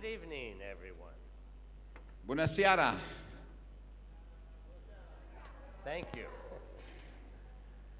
Good evening, everyone. Bună seara! Thank you.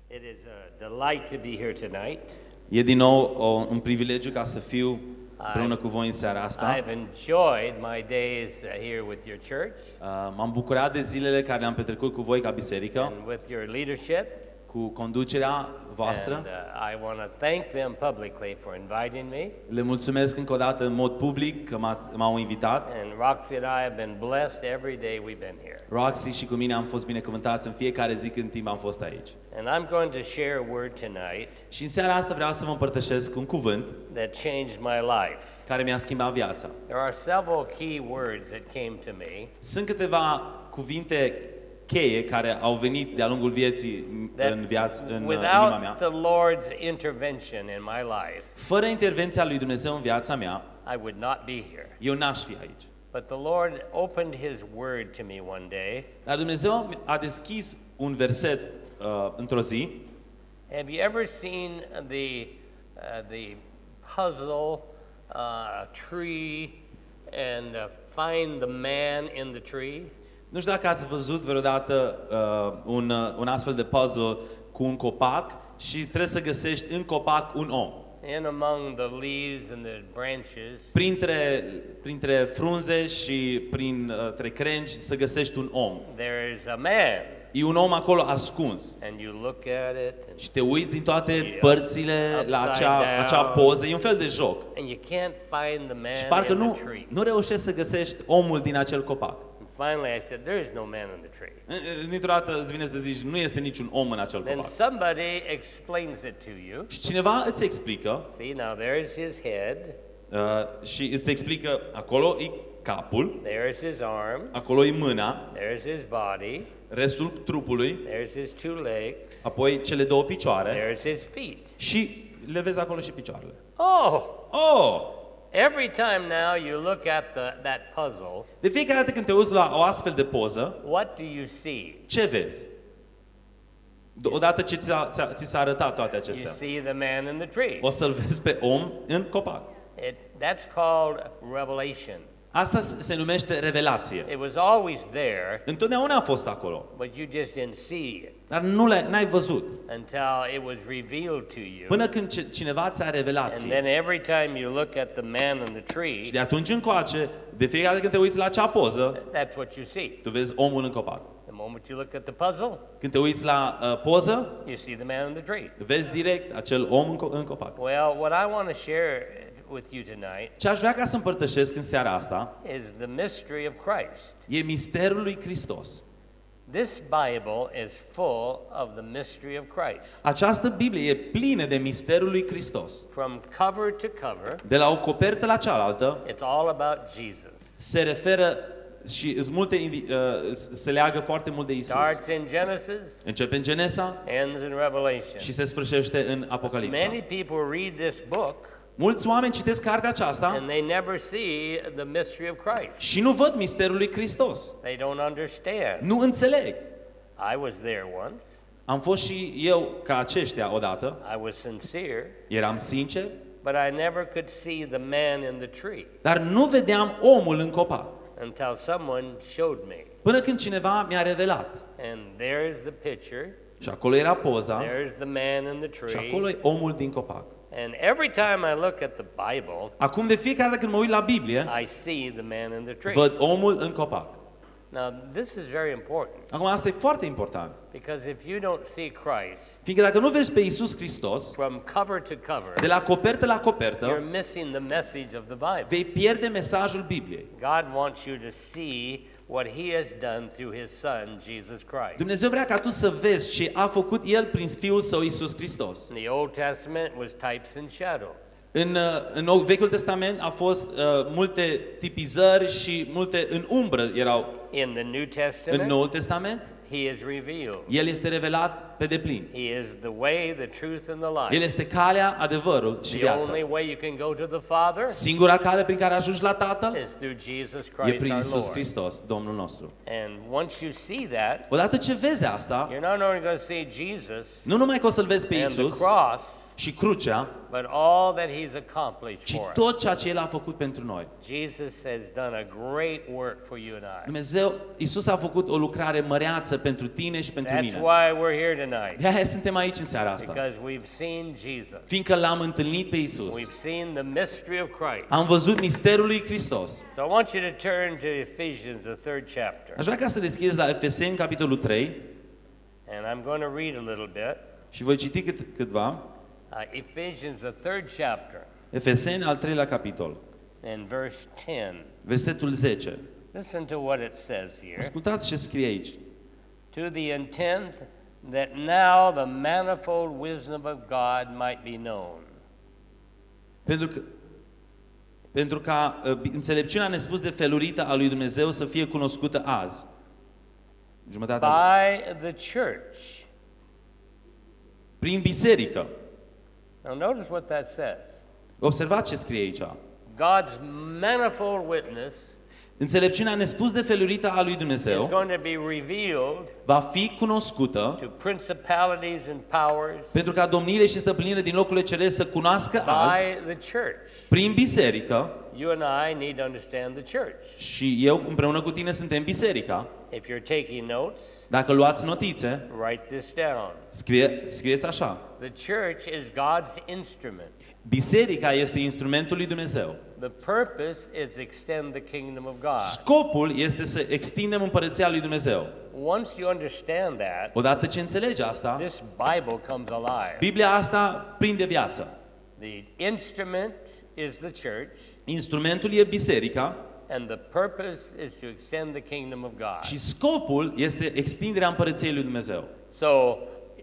It is a delight to be here tonight. E din nou o, un privilegiu ca să fiu împreună cu voi în seara asta. I've enjoyed my days uh, here with your church Uh, M-am bucurat de zilele care le-am petrecut cu voi ca biserică, and with your leadership. Cu conducerea voastră. And uh, I want to thank them publicly for inviting me. Le mulțumesc încă o dată în mod public că m-ați- m-au invitat. And Roxy and I have been blessed every day we've been here. Roxy și cu mine am fost binecuvântați în fiecare zi când timp am fost aici. And I'm going to share a word tonight Și în seara asta vreau să vă împărtășesc un cuvânt that changed my life. care mi-a schimbat viața. There are several key words that came to me Sunt câteva cuvinte cheie care au venit de-a lungul vieții that în viață, în uh, inima mea. without the Lord's intervention in my life, Fără intervenția lui Dumnezeu în viața mea, I would not be here. eu n-aș fi aici. But the Lord opened His Word to me one day. Dar Dumnezeu a deschis un verset uh, într-o zi. Have you ever seen the uh, the puzzle uh, tree and uh, find the man in the tree? Nu știu dacă ați văzut vreodată uh, un, uh, un astfel de puzzle cu un copac și trebuie să găsești în copac un om. In among the leaves and the branches, Printre, printre frunze și printre crengi să găsești un om. there is a man, E un om acolo ascuns. and you look at it, and, Și te uiți din toate părțile la Upside acea, down. acea poză. E un fel de joc. and you can't find the Și man parcă in nu, the tree. nu reușești să găsești omul din acel copac. And finally, I said, "There is no man in the tree." Dintr-o dată îți vine să zici, nu este niciun om în acel Then copac. somebody explains it to you. Și cineva îți explică See, now there's his head, uh, și îți explică, acolo e capul, there's his arm, acolo e mâna, there's his body, restul trupului, there's his two legs, apoi cele două picioare there's his feet. și le vezi acolo și picioarele. Oh, Oh! Every time now you look at the, that puzzle, De fiecare dată când te uiți la o astfel de poză, what do you see? ce vezi? Odată ce ți s-a, ți-a- ți s-a arătat toate You acestea, see the man in the tree. o să-l vezi pe om în copac. It, that's called revelation. Asta se numește revelație. It was always there, Întotdeauna a fost acolo, but you just didn't see it dar nu le, n-ai văzut. until it was revealed to you. Până când ce- cineva ți-a And revelație. then every time you look at the man in the Și tree, de atunci încoace, de fiecare dată când te uiți la acea poză, that's what you see. tu vezi omul în copac. The moment you look at the puzzle, Când te uiți la uh, poză, you see the man in the tree. vezi direct acel om în, co- în copac. Well, what I want to share with you tonight Ce aș vrea ca să împărtășesc în seara asta is the mystery of Christ. e misterul lui Hristos. This Bible is full of the mystery of Christ. Această Biblie e plină de misterul lui Hristos. From cover to cover, De la o copertă la cealaltă it's all about Jesus. se referă și îs multe, indi- uh, se leagă foarte mult de Isus. Starts in Genesis, Începe în Genesa ends in Revelation. și se sfârșește în Apocalipsa. Many people read this book Mulți oameni citesc cartea aceasta and they never see the mystery of Christ. și nu văd misterul lui Hristos. They don't understand. Nu înțeleg. I was there once. Am fost și eu ca aceștia odată, I was sincere, eram sincer, but I never could see the man in the tree dar nu vedeam omul în copac. until someone showed me. Până când cineva mi-a revelat. And there's the picture, Și acolo era poza there's the man in the și tree. acolo e omul din copac. And every time I look at the Bible, Acum de fiecare dată când mă uit la Biblie, I see the man in the tree. văd omul în copac. Now, this is very important Acum asta e foarte important. because if you don't see Christ Fiindcă dacă nu vezi pe Isus Hristos, from cover to cover, de la copertă la you're copertă, missing the message of the Bible. vei pierde mesajul Bibliei. God wants you to see what He has done through His Son, Jesus Christ. Dumnezeu vrea ca tu să vezi ce a făcut El prin Fiul Său Isus Hristos. In the Old Testament was types and shadows. În, uh, în Nou- Vechiul Testament a fost uh, multe tipizări și multe în umbră erau In the New în Testament, Noul Testament. He is revealed. El este revelat pe deplin. He is the way, the truth, and the El life. este calea, adevărul și The viața. only way you can go to the Father Singura cale prin care ajungi la Tatăl is through Jesus e Christ prin our Isus Lord. Hristos, Domnul nostru. And once you see that, Odată ce vezi asta, you're not only going to see Jesus nu numai că o să-L vezi pe and the Isus cross, și crucea, but all that he's accomplished ci for us. tot ceea ce El a făcut pentru noi. Jesus has done a great work for you and I. Dumnezeu, Isus a făcut o lucrare măreață pentru tine și pentru That's mine. why we're here tonight, De aia suntem aici în seara asta. because we've seen Jesus. Fiindcă l-am întâlnit pe Isus. We've seen the mystery of Christ. Am văzut misterul lui Hristos. So I want you to turn to Ephesians, the third chapter. Aș vrea ca să deschizi la Efeseni, capitolul 3, And I'm going to read a little bit. și voi citi cât, câtva. Uh, Ephesians, the third chapter, Efeseni, al treilea capitol, and verse 10. versetul 10. Listen to what it says here. Ascultați ce scrie aici. To the intent that now the manifold wisdom of God might be known. Pentru că pentru ca uh, înțelepciunea nespus de felurită a lui Dumnezeu să fie cunoscută azi. Jumătatea. By the church. Prin biserică. Now notice what that says. Observați ce scrie aici. God's manifold witness Înțelepciunea nespus de felurită a lui is Dumnezeu going to be revealed va fi cunoscută to principalities and powers pentru ca domniile și stăpânire din locurile ceresc să cunoască azi by the church. prin biserică You and I need to understand the church. și eu împreună cu tine suntem biserica. If you're taking notes, Dacă luați notițe, write this down. scrie, scrieți așa. The church is God's instrument. Biserica este instrumentul lui Dumnezeu. The purpose is to extend the kingdom of God. Scopul este să extindem împărăția lui Dumnezeu. Once you understand that, Odată ce înțelegi asta, this Bible comes alive. Biblia asta prinde viață. The instrument is the church, Instrumentul e biserica and the purpose is to extend the kingdom of God. și scopul este extinderea împărăției lui Dumnezeu. So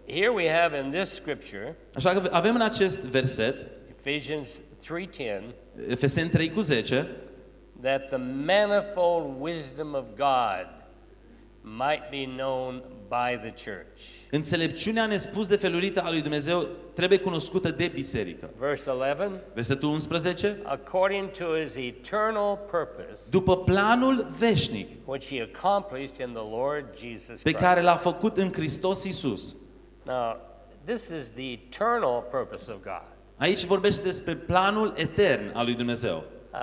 here we have in this scripture, Așa că avem în acest verset, Ephesians 3:10, Efeseni 3 cu 10, that the manifold wisdom of God might be known by the church. înțelepciunea nespus de felurită a lui Dumnezeu trebuie cunoscută de biserică. Verse 11, Versetul 11, according to his eternal purpose, după planul veșnic which he accomplished in the Lord Jesus pe Christ. care l-a făcut în Hristos Isus. Now, this is the eternal purpose of God. Aici vorbește despre planul etern al lui Dumnezeu. Uh,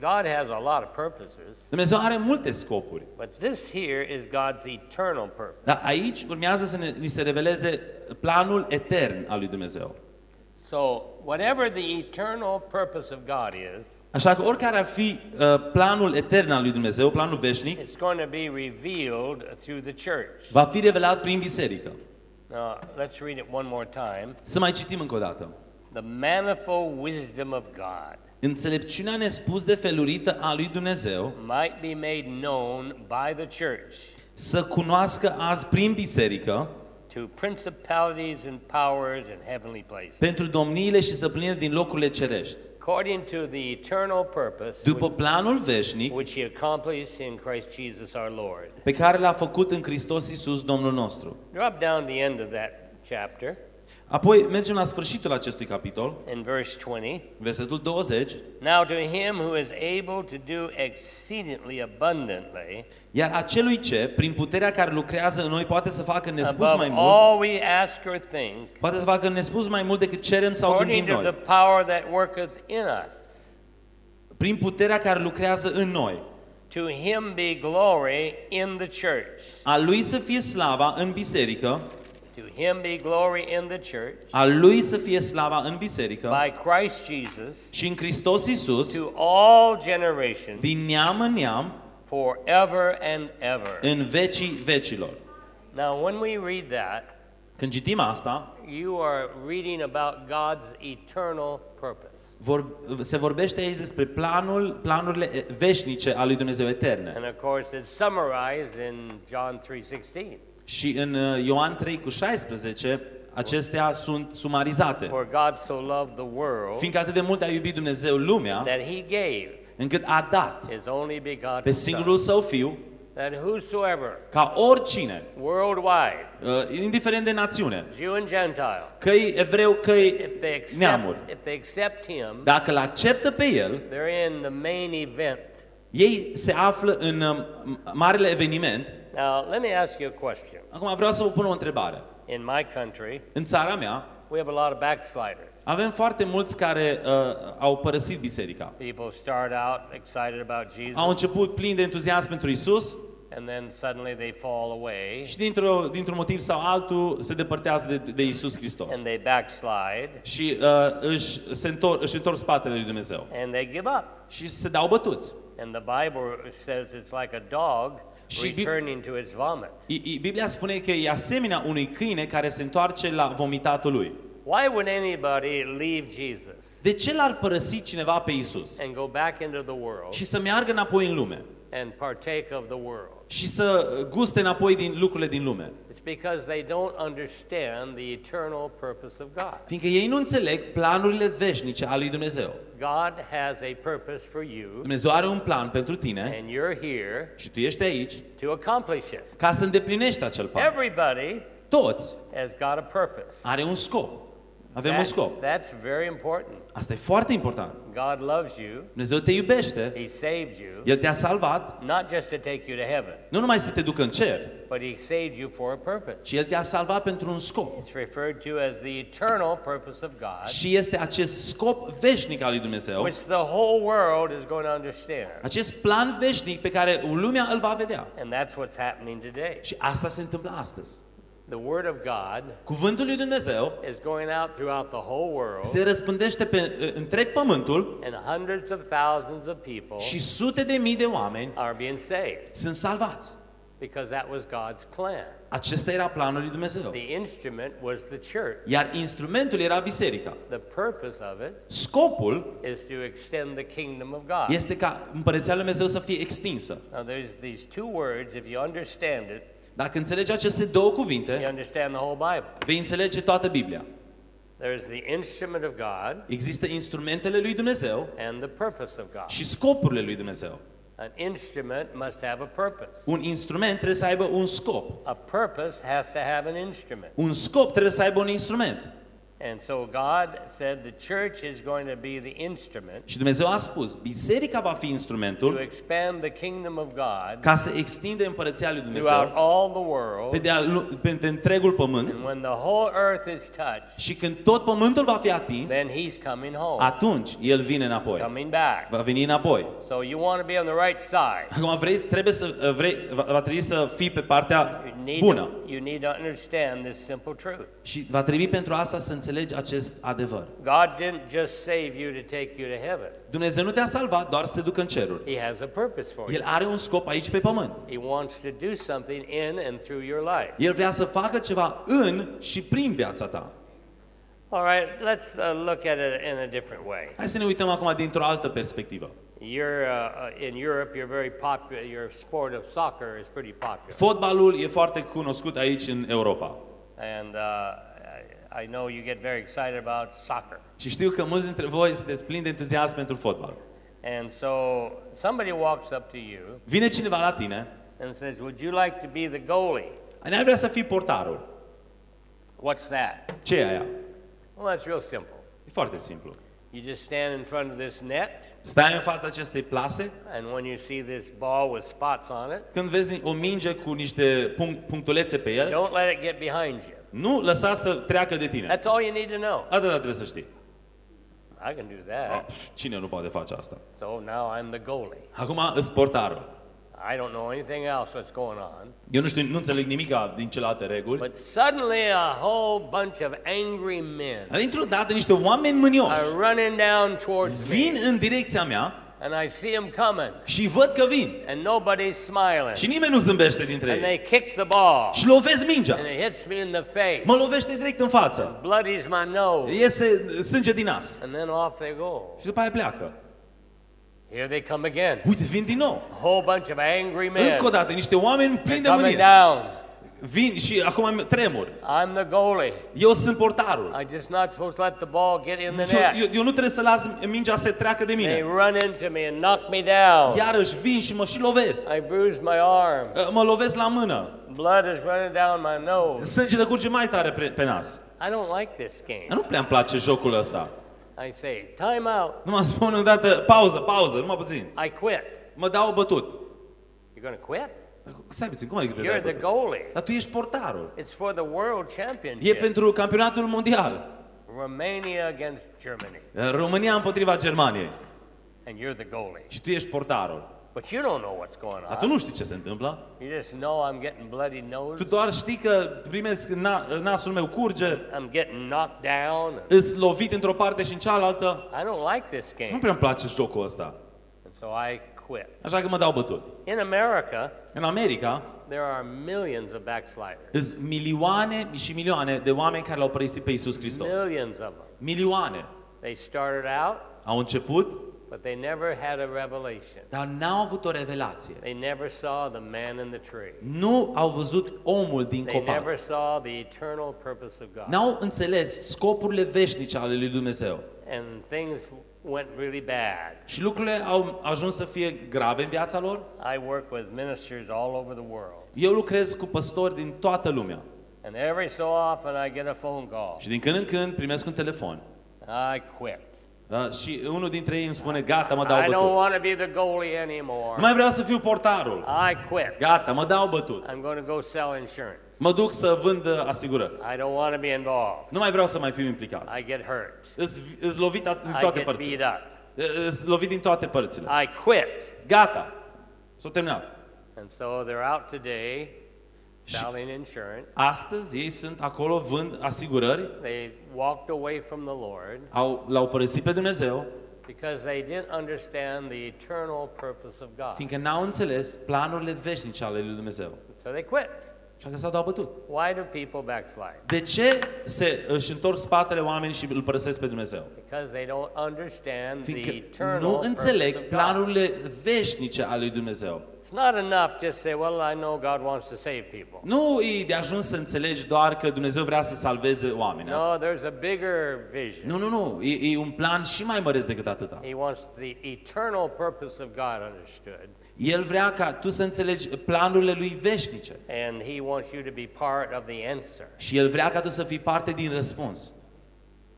God has a lot of purposes, Dumnezeu are multe scopuri. but this here is God's eternal purpose. Dar aici urmează să ne, ni se reveleze planul etern al lui Dumnezeu. So, whatever the eternal purpose of God is, Așa că oricare ar fi uh, planul etern al lui Dumnezeu, planul veșnic, it's going to be revealed through the church. va fi revelat prin biserică. Now, let's read it one more time. Să mai citim încă o dată. The manifold wisdom of God Înțelepciunea nespus de felurită a lui Dumnezeu might be made known by the church să cunoască azi prin biserică to principalities and powers in heavenly places, pentru domniile și stăpânire din locurile cerești, according to the eternal purpose după planul veșnic which he accomplished in Christ Jesus our Lord. pe care l-a făcut în Hristos Isus Domnul nostru. Drop down the end of that chapter Apoi mergem la sfârșitul acestui capitol, in verse 20. versetul 20. Now to him who is able to do exceedingly abundantly Iar acelui ce, prin puterea care lucrează în noi, poate să facă nespus above mai mult, all we ask or think, poate să facă nespus mai mult decât cerem sau according gândim to the noi, power that worketh in us. prin puterea care lucrează în noi. To him be glory in the church. A lui să fie slava în biserică, To him be glory in the church a lui să fie slava în biserică by Christ Jesus și în Hristos Isus, to all generations din neam în neam, forever and ever. în vecii vecilor. Now, when we read that, Când citim asta, you are reading about God's eternal purpose. vor, se vorbește aici despre planul, planurile veșnice ale lui Dumnezeu eterne. And of course, it's summarized in John 3:16, Și în uh, Ioan 3 cu 16, acestea sunt sumarizate. for God so loved the world Fiindcă atât de mult a iubit Dumnezeu lumea, that he gave încât a dat his only pe begotten singurul Son, său fiu, that whosoever, ca oricine, worldwide, uh, indiferent de națiune, Jew and Gentile, că e evreu, că e if they accept, neamuri, if they accept him, dacă îl acceptă pe el, they're in the main event. ei se află în uh, marele eveniment. Now, let me ask you a question. Acum vreau să vă pun o întrebare. In my country, În țara mea, we have a lot of backsliders. Avem foarte mulți care uh, au părăsit biserica. People start out excited about Au Jesus, început plini de entuziasm pentru Isus and then suddenly they fall away și dintr-o, dintr-un motiv sau altul se depărtează de, de Isus Hristos. and they backslide Și uh, își, se întor, își întorc spatele lui Dumnezeu. and they give up. Și se dau bătuți. And the Bible says it's like a dog Și Bib- returning to its vomit. I- I- Biblia spune că e asemenea unui câine care se întoarce la vomitatul lui. Why would anybody leave Jesus De ce l-ar părăsi cineva pe Isus and go back into the world și să meargă înapoi în lume and partake of the world? și să guste înapoi din lucrurile din lume? It's because they don't understand the eternal purpose of God. Fiindcă ei nu înțeleg planurile veșnice ale lui Dumnezeu. God has a purpose for you, Dumnezeu are un plan pentru tine and you're here și tu ești aici to accomplish it. ca să îndeplinești acel plan. Everybody Toți has got a purpose. are un scop. Avem un That- scop. that's very important. Asta e foarte important. God loves you. Dumnezeu te iubește, He saved you, El te-a salvat, not just to take you to heaven, nu numai să te ducă în cer, but He saved you for a purpose. ci El te-a salvat pentru un scop. It's referred to as the eternal purpose of God, Și este acest scop veșnic al lui Dumnezeu, which the whole world is going to understand. acest plan veșnic pe care lumea îl va vedea. And that's what's happening today. Și asta se întâmplă astăzi. The Word of God Cuvântul lui Dumnezeu is going out throughout the whole world, se răspândește pe uh, întreg pământul and hundreds of thousands of people și sute de mii de oameni are being saved sunt salvați. because that was God's plan. Acesta era planul lui Dumnezeu. The instrument was the church. Iar instrumentul era biserica. The purpose of it Scopul is to extend the kingdom of God. este ca împărăția lui Dumnezeu să fie extinsă. Now, there's these two words. If you understand it, Dacă înțelegi aceste două you cuvinte, understand the whole Bible. vei înțelege toată Biblia. There's the instrument of God Există instrumentele lui Dumnezeu and the purpose of God. și scopurile lui Dumnezeu. An instrument must have a purpose. Un instrument trebuie să aibă un scop. A purpose has to have an instrument. Un scop trebuie să aibă un instrument. And so God said the church is going to be the instrument Și Dumnezeu a spus, biserica va fi to instrumentul expand the kingdom of God ca să extinde împărăția lui throughout Dumnezeu all the pe, world. de pe de întregul pământ And when the whole earth is touched, și când tot pământul va fi atins, then he's coming home. atunci El vine înapoi. Coming back. Va veni înapoi. So you want to be on the right side. Acum vrei, trebuie să, vrei, va, va trebui să fii pe partea You need, bună. To, you need to understand this simple truth. Și va trebui pentru asta să înțelegi acest adevăr. God didn't just save you to take you to heaven. Dumnezeu nu te-a salvat doar să te ducă în ceruri. He has a purpose for you. El are un scop aici pe pământ. He wants to do something in and through your life. El vrea să facă ceva în și prin viața ta. All right, let's uh, look at it in a different way. Hai să ne uităm acum dintr-o altă perspectivă. You're uh, uh, in Europe. You're very popular. Your sport of soccer is pretty popular, Fotbalul e foarte cunoscut aici în Europa. and uh, I, I know you get very excited about soccer. Și știu că mulți dintre voi sunteți plini de entuziasm pentru fotbal. And so somebody walks up to you Vine cineva la tine, and says, "Would you like to be the goalie?" ne-ar vrea să fii portarul. What's that? Ce e aia? Well, that's real simple. E foarte simplu. You just stand in front of this net, Stai în fața acestei plase, and when you see this ball with spots on it, când vezi o minge cu niște punct, punctulețe pe el, don't let it get behind you. nu lăsa să treacă de tine. That's all you need to know. Atâta trebuie să știi. I can do Ah, that. Cine nu poate face asta? So now I'm the goalie. Acum îs portarul. I don't know anything else what's going on. Eu nu știu, nu înțeleg nimic din celelalte reguli. But suddenly a whole bunch of angry men Dar dintr-o dată niște oameni mânioși are running down towards vin me. în direcția mea And I see them coming. și văd că vin. And nobody's smiling. Și nimeni nu zâmbește dintre And ei. they kick the ball. Și lovesc mingea. And it hits me in the face. Mă lovește direct în față. Bloodies my nose. Iese sânge din nas. And then off they go. Și după aia pleacă. Here they come again. Uite, vin din nou. A whole bunch of angry men. Încă o dată, niște oameni plini de They're coming mânie. down. Vin și acum tremur. I'm the goalie. Eu sunt portarul. I just not supposed to let the ball get in the Eu, net. eu, eu nu trebuie să las mingea să treacă de They mine. run into me and knock me down. Iarăși vin și mă și lovesc. I bruise my arm. Mă lovesc la mână. Blood is running down my nose. Sângele curge mai tare pe, pe nas. I don't like this game. Dar nu prea îmi place jocul ăsta. I say, time out. Nu mă spun îndată, pauză, pauză, numai puțin. I quit. Mă dau bătut. You're going to quit? Stai puțin, cum adică te You're dai the bătut? goalie. Dar tu ești portarul. It's for the world E championship. pentru campionatul mondial. Romania against Germany, România împotriva Germaniei. and you're the goalie. Și tu ești portarul. But you don't know what's going Dar tu on. nu știi ce se întâmplă. You just know I'm getting bloody Tu nose. doar știi că primesc na, nasul meu curge, I'm getting knocked down. îs lovit într-o parte și în cealaltă. I don't like this Nu game. prea îmi place jocul ăsta. And so I quit. Așa că mă dau bătut. In America, În America, there are millions of backsliders. sunt milioane și milioane de oameni care l-au părăsit pe Iisus Hristos. Millions of them. Milioane. They started out, Au început, but they never had a revelation. dar n-au avut o revelație. They never saw the man in the tree. Nu au văzut omul din They copac. never saw the eternal purpose of God. N-au înțeles scopurile veșnice ale lui Dumnezeu. And things went really bad. Și lucrurile au ajuns să fie grave în viața lor. I work with ministers all over the world. Eu lucrez cu păstori din toată lumea. And every so often I get a phone call. Și din când în când primesc un telefon. I quit. Uh, și unul dintre ei îmi spune, gata, mă dau I don't bătut. want to be the goalie Nu anymore. mai vreau să fiu portarul. I quit. Gata, mă dau bătut. I'm going to go sell insurance. Mă duc să vând uh, asigurări. I don't want to be involved. Nu mai vreau să mai fiu implicat. I get hurt. Îs, îs lovit at- din I toate get beat părțile. up. Îs lovit din toate părțile. I quit. Gata. S-a terminat. And so they're out today selling insurance. Astăzi ei sunt acolo, vând asigurări, They walked away from the Lord au, l-au părăsit pe Dumnezeu, because they didn't understand the eternal purpose of God. fiindcă n-au înțeles planurile veșnice ale lui Dumnezeu. So they quit. Așa că s-au dat bătut. Why do people backslide? De ce se își întorc spatele oamenii și îl părăsesc pe Dumnezeu? Because they don't understand the Fiindcă eternal nu purpose înțeleg of God. planurile veșnice ale lui Dumnezeu. It's not enough just to say, well, I know God wants to save people. Nu e de ajuns să înțelegi doar că Dumnezeu vrea să salveze oamenii. No, there's a bigger vision. Nu, nu, nu. E, e un plan și mai măreț decât atâta. He wants the eternal purpose of God understood, El vrea ca tu să înțelegi planurile lui veșnice. and He wants you to be part of the answer. Și El vrea ca tu să fii parte din răspuns.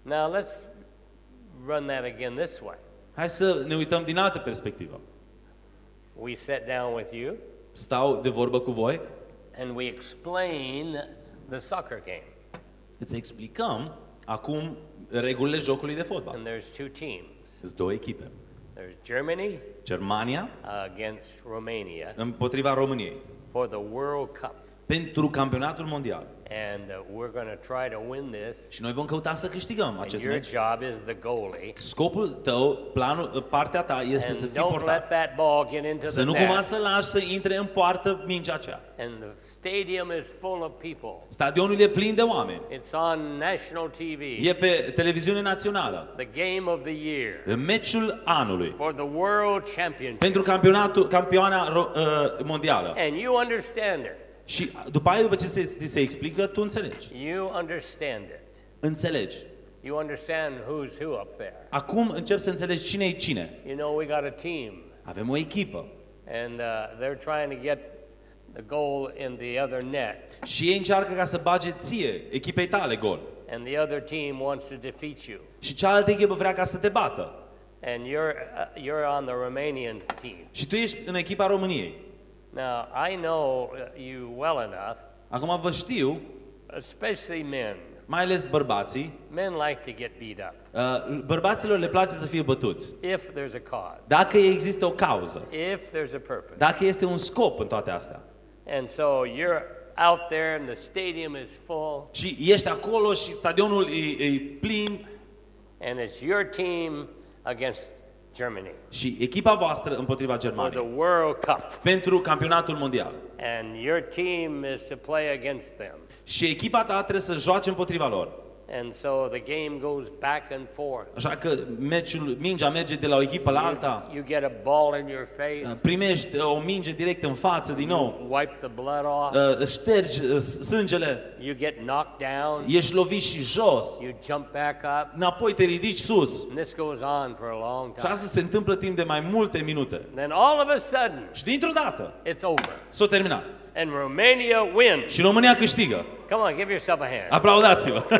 Now, let's run that again this way. Hai să ne uităm din altă perspectivă. We sit down with you Stau de vorbă cu voi, and we explain the soccer game. îți explicăm acum regulile jocului de fotbal. And there's two teams. Sunt două echipe. There's Germany Germania against Romania împotriva României for the World Cup. pentru campionatul mondial. And uh, we're going to try to win this. Și noi vom căuta să câștigăm And acest your meci. job is the goalie. Scopul tău, planul, partea ta este să And fii don't portar. let that ball get into Să the nu cumva net. să lași să intre în poartă mingea aceea. And the stadium is full of people. Stadionul e plin de oameni. It's on national TV. E pe televiziune națională. The game of the year În meciul anului. for the world championship. Pentru campionatul, campioana ro- uh, mondială. And you understand it. Și după aia, după ce se, ți se explică, tu înțelegi. You understand it. Înțelegi. You understand who's who up there. Acum încep să înțelegi cine e cine. You know, we got a team, Avem o echipă. and uh, they're trying to get the goal in the other net, Și ei încearcă ca să bage ție, echipei tale, gol. and the other team wants to defeat you. Și cealaltă echipă vrea ca să te bată. And you're, uh, you're on the Romanian team. Și tu ești în echipa României. Now, I know uh, you well enough, Acum vă știu, especially men. mai ales bărbații, Men like to get beat up uh, bărbaților le place să fie bătuți. if there's a cause, Dacă există o cauză, if there's a purpose. dacă este un scop în toate astea. And so you're out there and the stadium is full Și ești acolo și stadionul e, e plin and it's your team against Germany și echipa voastră împotriva for the Germaniei World Cup. pentru campionatul mondial. And your team is to play against them. Și echipa ta trebuie să joace împotriva lor. And so the game goes back and forth. Așa că meciul, mingea merge de la o echipă la alta, You get a ball in your face, primești uh, o minge direct în față din nou, wipe the blood off, uh, îți ștergi uh, sângele, you get knocked down, ești lovit și jos, you jump back up, înapoi te ridici sus. and this goes on for a long Și time. asta se întâmplă timp de mai multe minute. Then all of a sudden, Și dintr-o dată it's over. s-a terminat. And Romania wins. Și România câștigă. Come on, give yourself a hand. Aplaudați-vă!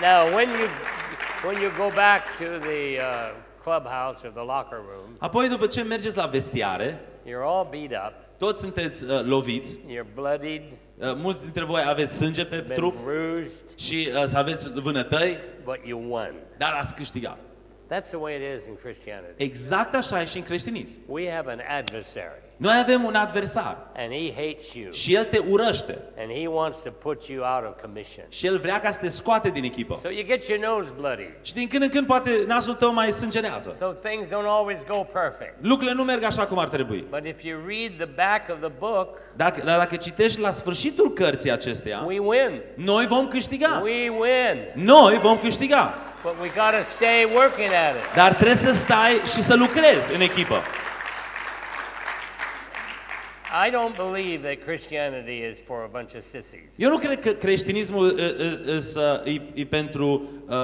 Now, when you when you go back to the uh, clubhouse or the locker room, Apoi, după ce mergeți la vestiare, you're all beat up. Toți sunteți uh, loviți, you're bloodied, uh, mulți dintre voi aveți sânge pe been trup bruised, și uh, să aveți vânătăi, but you won. dar ați câștigat. That's the way it is in Christianity. Exact așa e și în creștinism. We have an adversary, Noi avem un adversar and he hates you, și el te urăște and he wants to put you out of commission. și el vrea ca să te scoate din echipă. So you get your nose bloody. Și din când în când poate nasul tău mai sângerează. So things don't always go perfect. Lucrurile nu merg așa cum ar trebui. But if you read the back of the book, Dacă, dar dacă citești la sfârșitul cărții acesteia, we win. noi vom câștiga. We win. Noi vom câștiga. But we got to stay working at it. Dar trebuie să stai și să lucrezi în echipă. I don't believe that Christianity is for a bunch of sissies. Eu nu cred că creștinismul uh, uh, uh, uh, e, e pentru uh,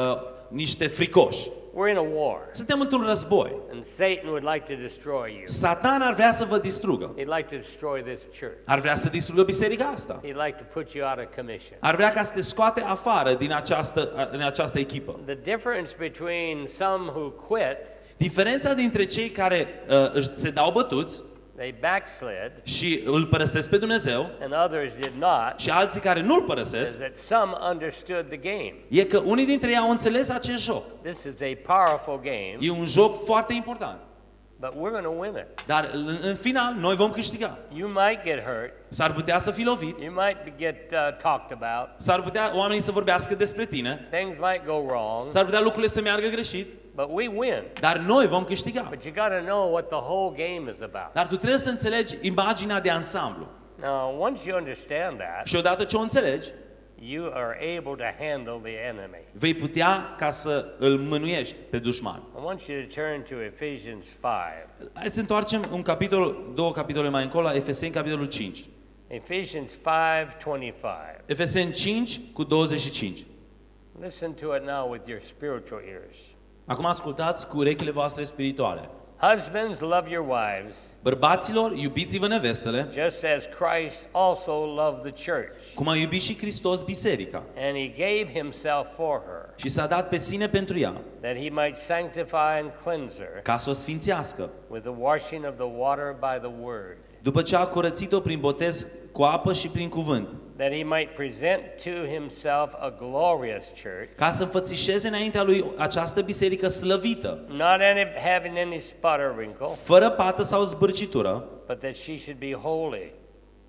niște fricoși. We're in a war, Suntem într-un război. and Satan would like to destroy you. Satan ar vrea să vă distrugă. He'd like to destroy this church. Ar vrea să distrugă biserica asta. He'd like to put you out of commission. Ar vrea ca să te scoate afară din această, din această echipă. The difference between some who quit, Diferența dintre cei care uh, își- se dau bătuți they backslid, și îl părăsesc pe Dumnezeu and others did not, și alții care nu îl is părăsesc, that some understood the game. e că unii dintre ei au înțeles acest joc. This is a powerful game, E un joc foarte important. but we're going to win it. Dar în, în final, noi vom câștiga. You might get hurt. S-ar putea să fii lovit, You might be- get uh, talked about. s-ar putea oamenii să vorbească despre tine, Things might go wrong, s-ar putea lucrurile să meargă greșit, but we win. dar noi vom câștiga. But you got to know what the whole game is about. Dar tu trebuie să înțelegi imaginea de ansamblu. Now, once you understand that, Și odată ce o înțelegi, you are able to handle the enemy. vei putea ca să îl mânuiești pe dușman. I want you to turn to Ephesians 5. Hai să întoarcem un capitol, două capitole mai încolo, la Efeseni, capitolul 5. Ephesians 5:25. Efeseni 5 cu 25. Listen to it now with your spiritual ears. Acum ascultați cu urechile voastre spirituale. Husbands, love your wives, Bărbaților, iubiți-vă nevestele, just as Christ also loved the church, cum a iubit și Hristos biserica. And he gave himself for her, și s-a dat pe sine pentru ea, that he might sanctify and cleanse her ca să o sfințească, with the washing of the water by the word, după ce a curățit-o prin botez cu apă și prin cuvânt, that he might present to himself a glorious church, ca să înfățișeze înaintea lui această biserică slăvită, not any, having any spot or wrinkle, fără pată sau zbârcitură, but that she should be holy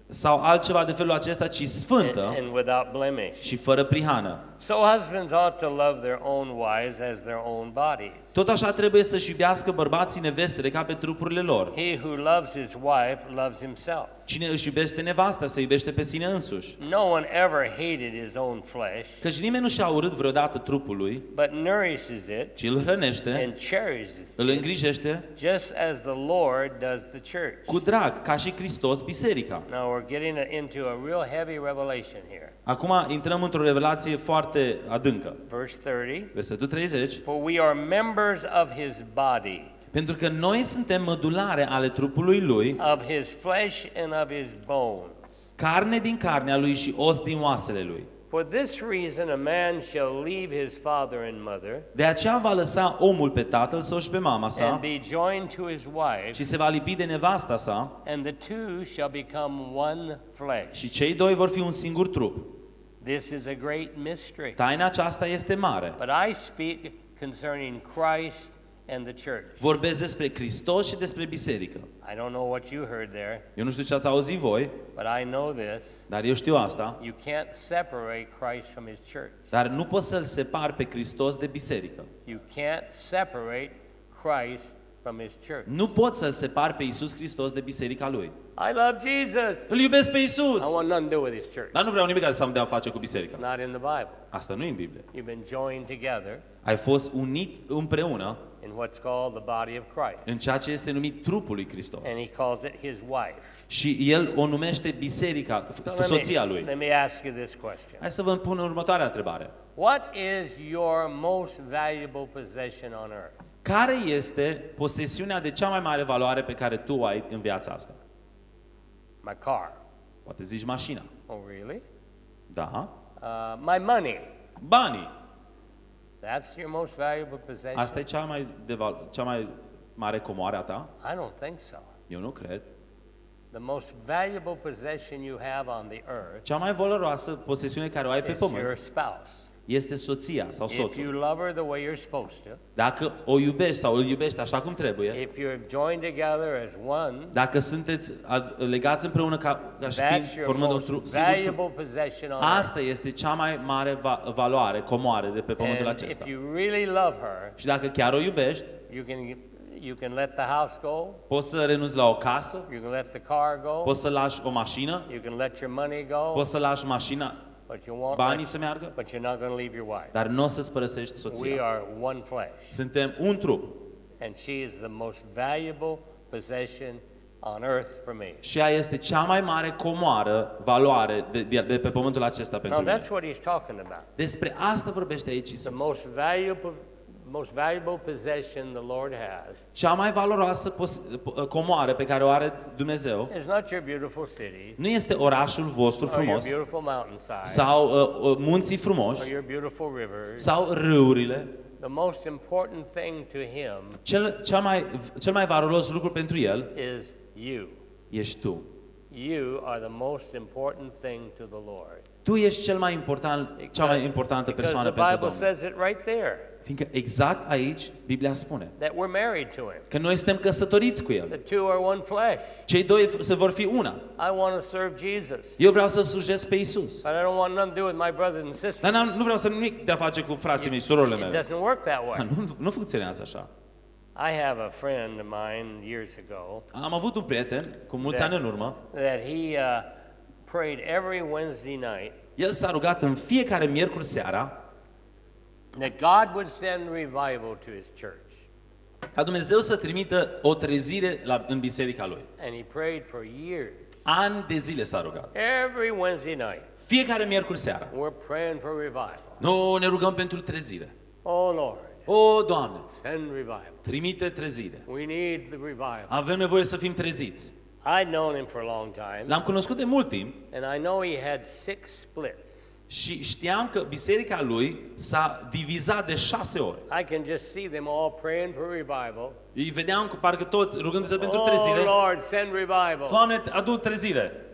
sau altceva de felul acesta, ci and, sfântă and without blemish. și fără prihană. So husbands ought to love their own wives as their own bodies. Tot așa trebuie să-și iubească bărbații nevestele ca pe trupurile lor. He who loves his wife loves himself. Cine își iubește nevasta, se iubește pe sine însuși. No one ever hated his own flesh, Căci nimeni nu și-a urât vreodată trupul lui, but nourishes it ci îl hrănește, and cherishes îl it, îngrijește just as the Lord does the church. cu drag, ca și Hristos biserica. Now we're getting into a real heavy revelation here. Acum intrăm într-o revelație foarte adâncă. Verse 30 Versetul 30. For we are members of his body, Pentru că noi suntem mădulare ale trupului lui, of his flesh and of his bones. carne din carnea lui și os din oasele lui. For this reason, a man shall leave his father and mother De aceea va lăsa omul pe tatăl său și pe mama and sa be joined to his wife, și se va lipi de nevasta sa and the two shall become one flesh. și cei doi vor fi un singur trup. This is a great mystery. Taina aceasta este mare. But I speak concerning Christ and the church. Vorbesc despre Hristos și despre biserică. I don't know what you heard there, Eu nu știu ce ați auzit voi, but I know this. dar eu știu asta. You can't separate Christ from his church. Dar nu poți să-L separ pe Hristos de biserică. You can't separate Christ from his church. Nu poți să-L separ pe Isus Hristos de biserica Lui. I love Jesus. Îl iubesc pe Isus, I want nothing to do with his church. dar nu vreau nimic să am de a face cu biserica. Not in the Bible. Asta nu e în Biblie. You've been joined together Ai fost unit împreună in what's called the body of Christ. în ceea ce este numit trupul lui Hristos. And he calls it his wife. Și El o numește biserica, So let soția me, Lui. let me ask you this question. Hai să vă pun următoarea întrebare. What is your most valuable possession on earth? Care este posesiunea de cea mai mare valoare pe care tu o ai în viața asta? My car. Poate zici mașina. Oh, really? Da. Uh, my money. Banii. That's your most valuable possession? Asta e cea mai, de val- cea mai mare comoare a ta? I don't think so. Eu nu cred. The most valuable possession you have on the earth Cea mai valoroasă posesiune care o ai pe is your pământ spouse. Este soția sau If you soțul. love her the way you're supposed to, Dacă o iubești sau îl iubești așa cum trebuie, if you're joined together as one, dacă sunteți ad- legați împreună ca, ca și fiind that's your formând un most tru, singur trup, valuable possession on earth. asta este cea mai mare va- valoare, comoare de pe pământul And acesta. if you really love her, Și dacă chiar o iubești, you can you can let the house go, poți să renunți la o casă, you can let the car go, poți să lași o mașină, you can let your money go, poți să lași mașina, but you won't. banii Let, să meargă, but you're not going to leave your wife. dar nu o să-ți părăsești We soția. are one flesh, Suntem un trup and she is the most valuable possession on earth for me. și ea este cea mai mare comoară, valoare de, de, de pe pământul acesta pentru Now mine. that's what he's talking about. Despre asta vorbește aici The Isus. most valuable, most valuable possession the Lord has Cea mai valoroasă pos- p- comoară pe care o are Dumnezeu is not your beautiful cities nu este orașul vostru or your frumos beautiful mountainsides sau uh, uh, munții or frumoși your beautiful rivers. sau râurile. The most important thing to him Cel, cel, mai, cel mai valoros lucru pentru el is you. ești tu. You are the most important thing to the Lord. Tu ești cel mai important, cea mai importantă Because persoană the pentru Bible Domnul. says it right there Fiindcă exact aici Biblia spune that we're married to him. că noi suntem căsătoriți cu The El. two are one flesh. Cei doi se vor fi una. I want to serve Jesus. Eu vreau să slujesc pe Isus. But I don't want nothing to do with my brothers and sisters. Dar n-am- nu vreau să am nimic de a face cu frații mei, surorile It mele. doesn't work that way. Nu, nu funcționează așa. I have a friend of mine years ago Am avut un prieten cu mulți Da. ani în urmă. that he uh, prayed every Wednesday night El s-a rugat în fiecare miercuri seara that God would send revival to his church. ca Dumnezeu să trimită o trezire la, în biserica lui. And he prayed for years. Ani de zile s-a rugat. Every Wednesday night, Fiecare miercuri seara. we're praying for revival. Nu ne rugăm pentru trezire. Oh Lord, O, Doamne, send revival. trimite trezire. We need the revival. Avem nevoie să fim treziți. I'd known him for a long time, L-am cunoscut de mult timp and I know he had six splits. Și știam că biserica lui s-a divizat de șase ori. I can just see them all praying for revival. Îi vedeam că parcă toți rugându-se pentru Oh trezire. Lord, send revival. Doamne, adu trezire!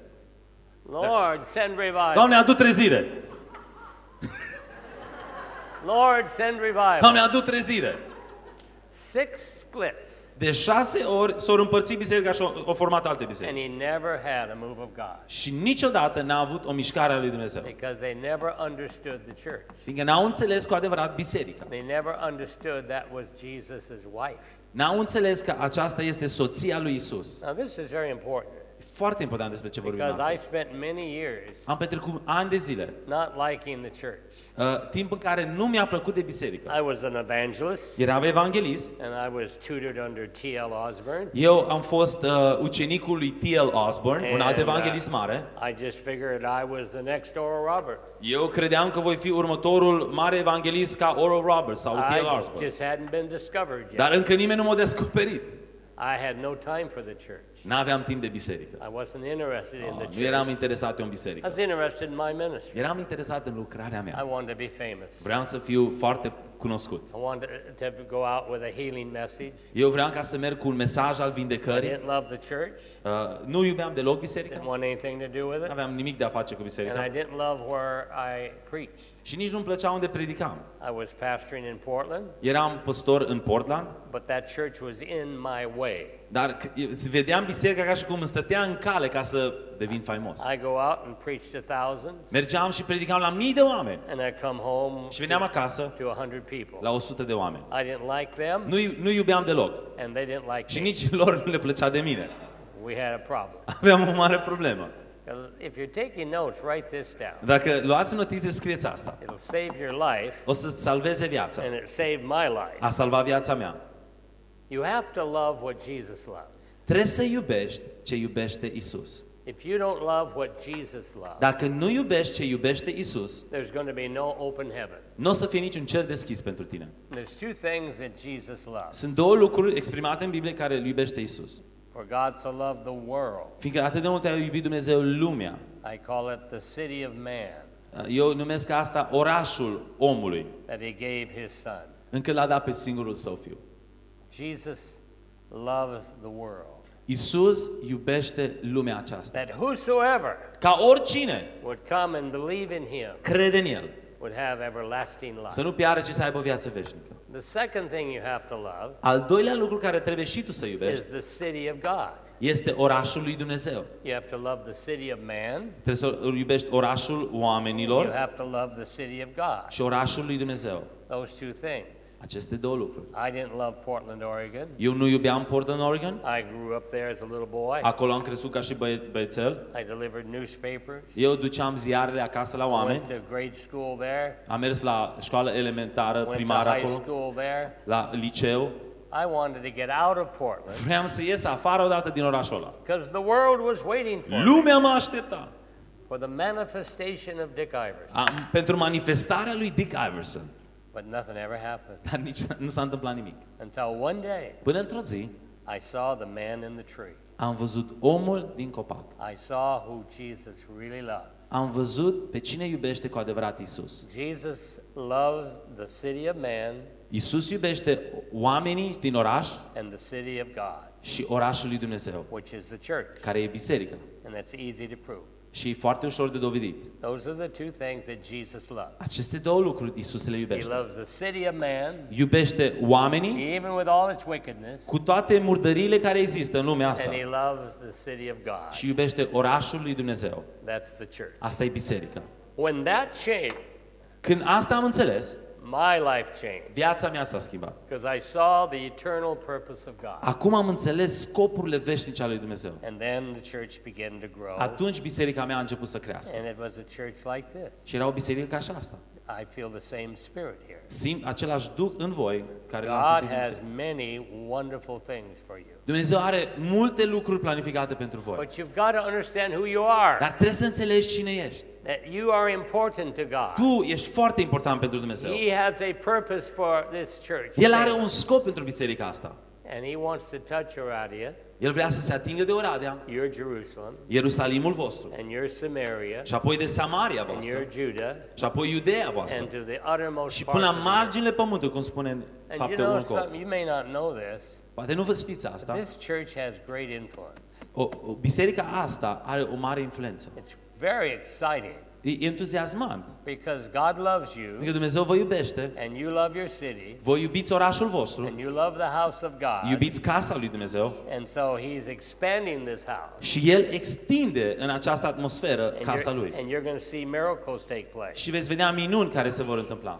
Lord, send revival. Doamne, adu trezire! Lord, send revival. Doamne, adu trezire! Six splits. De șase ori s-au împărțit biserica și au au format alte And biserici. he never had a move of God Și niciodată n-a avut o mișcare a lui Dumnezeu. because they never understood the church. Fiindcă n-au înțeles cu adevărat biserica. They never understood that was Jesus' wife. N-au înțeles că aceasta este soția lui Isus. Now, this is very important E foarte important despre ce vorbim because I astăzi. spent many years Am petrecut ani de zile, not liking the church. uh, timp în care nu mi-a plăcut de biserică. I was an evangelist Eram evanghelist, and I was tutored under T.L. Osborne. eu am fost uh, ucenicul lui T.L. Osborne, un alt And, uh, evanghelist mare. I just figured I was the next Oral Roberts. Eu credeam că voi fi următorul mare evanghelist ca Oral Roberts sau T.L. I Osborne. just hadn't been discovered yet. Dar încă nimeni nu m-a descoperit. I had no time for the church. N-aveam timp de biserică. I wasn't interested in the Ah, nu church. eram interesat în I biserică. was interested in my ministry. Eram interesat în lucrarea I mea. wanted to be famous. Vreau să fiu foarte cunoscut. I wanted to to go out with a healing message. Eu vreau ca să merg cu un mesaj al I vindecării. didn't love the church. Uh, nu iubeam deloc Didn't biserica. want anything to do with Nu it. aveam nimic de a face cu And biserica. I didn't love where I preached. Și nici nu-mi plăcea unde predicam. I was pastoring in Portland, Eram păstor în Portland, but that church was in my way. dar c- eu- vedeam biserica ca și cum îmi stătea în cale ca să devin faimos. I go out and preach to thousands, Mergeam și predicam la mii de oameni and I come home și veneam acasă to a hundred people. la 100 de oameni. I didn't like them, Nu, nu iubeam deloc and they didn't like și me. nici lor nu le plăcea de mine. We had a problem. Aveam o mare problemă. If you're taking notes, write this down. Dacă luați notițe, scrieți asta. It'll save your life, O să-ți salveze viața. and it saved my life. A salvat viața mea. You have to love what Jesus loves. Trebuie să iubești ce iubește Isus. If you don't love what Jesus loves, Dacă nu iubești ce iubește Isus, there's going to be no open heaven. nu o să fie niciun cer deschis pentru tine. There's two things that Jesus loves. Sunt două lucruri exprimate în Biblie care îl iubește Isus. For God so loved the world, Fiindcă atât de mult a iubit Dumnezeu lumea. I call it the city of man, Eu numesc asta orașul omului, that he gave his son. încât l-a dat pe singurul său fiu. Jesus loves the world. Isus iubește lumea aceasta. that whosoever Ca oricine would come and believe in him crede în El, would have everlasting să life. nu piară, ci să aibă viață veșnică. The second thing you have to love Al doilea lucru care trebuie și tu să is iubești the city of God. este orașul lui Dumnezeu. You have to love the city of man, Trebuie să îl iubești orașul you oamenilor have to love the city of God. și orașul lui Dumnezeu. Those two things. Aceste două lucruri. I didn't love Portland, Oregon. Eu nu iubeam Portland, Oregon. I grew up there as a little boy. Acolo am crescut ca și băie- băiețel. I delivered newspapers. Eu duceam ziarele acasă la I oameni. went to grade school there. Am mers la școală elementară, Went to primară high acolo, school there. la liceu. I wanted to get out of Portland Vreau să ies afară odată din orașul ăla. because the world was waiting for me, Lumea mă aștepta. for the manifestation of Dick Iverson. Am, pentru manifestarea lui Dick Iverson. But nothing ever happened Dar nici nu s-a întâmplat nimic. until one day Până într-o zi, I saw the man in the tree. am văzut omul din copac. I saw who Jesus really loves. Am văzut pe cine iubește cu adevărat Isus. Jesus loves the city of man Isus iubește oamenii din oraș and the city of God, și orașul lui Dumnezeu, which is the church. care e biserica. And that's easy to prove. Și e foarte ușor de dovedit. Those are the two things that Jesus loves. Aceste două lucruri Isus le He iubește. loves the city of man, Iubește oamenii even with all its wickedness, cu toate murdăriile care există în lumea asta. and he loves the city of God. Și iubește orașul lui Dumnezeu. That's the church. Asta e biserica. When that changed, Când asta am înțeles, my life changed viața mea s-a schimbat. because I saw the eternal purpose of God. Acum am înțeles scopurile veșnice ale lui Dumnezeu. And then the church began to grow. Atunci biserica mea a început să crească. And it was a church like this. Și era o biserică ca și asta. I feel the same spirit here. Simt același duc în voi care l-am să God simțim. has many wonderful things for you. Dumnezeu are multe lucruri planificate pentru voi. But you've got to understand who you are. Dar trebuie să înțelegi cine ești. That you are important to God. Tu ești foarte important pentru Dumnezeu. He has a purpose for this church. El are un scop pentru biserica asta. And he wants to touch Oradea, El vrea să se atingă de Oradea, your Jerusalem, Ierusalimul vostru, and your Samaria, și apoi de Samaria and voastră, your Judah, și apoi Iudeea voastră, and to the uttermost și parts până of la the earth. marginile pământului, cum spune în And you fapte know 1 cu opt. something, you may not know this. Poate nu vă știți asta. This church has great influence. O, o, biserica asta are o mare influență. It's very exciting E entuziasmant. because God loves you Pentru că Dumnezeu vă iubește, and you love your city voi iubiți orașul vostru, and you love the house of God. iubiți casa lui Dumnezeu And so he's expanding this house. și El extinde în această atmosferă And casa you're, lui. and you're going to see miracles take place. Și veți vedea minuni care se vor întâmpla.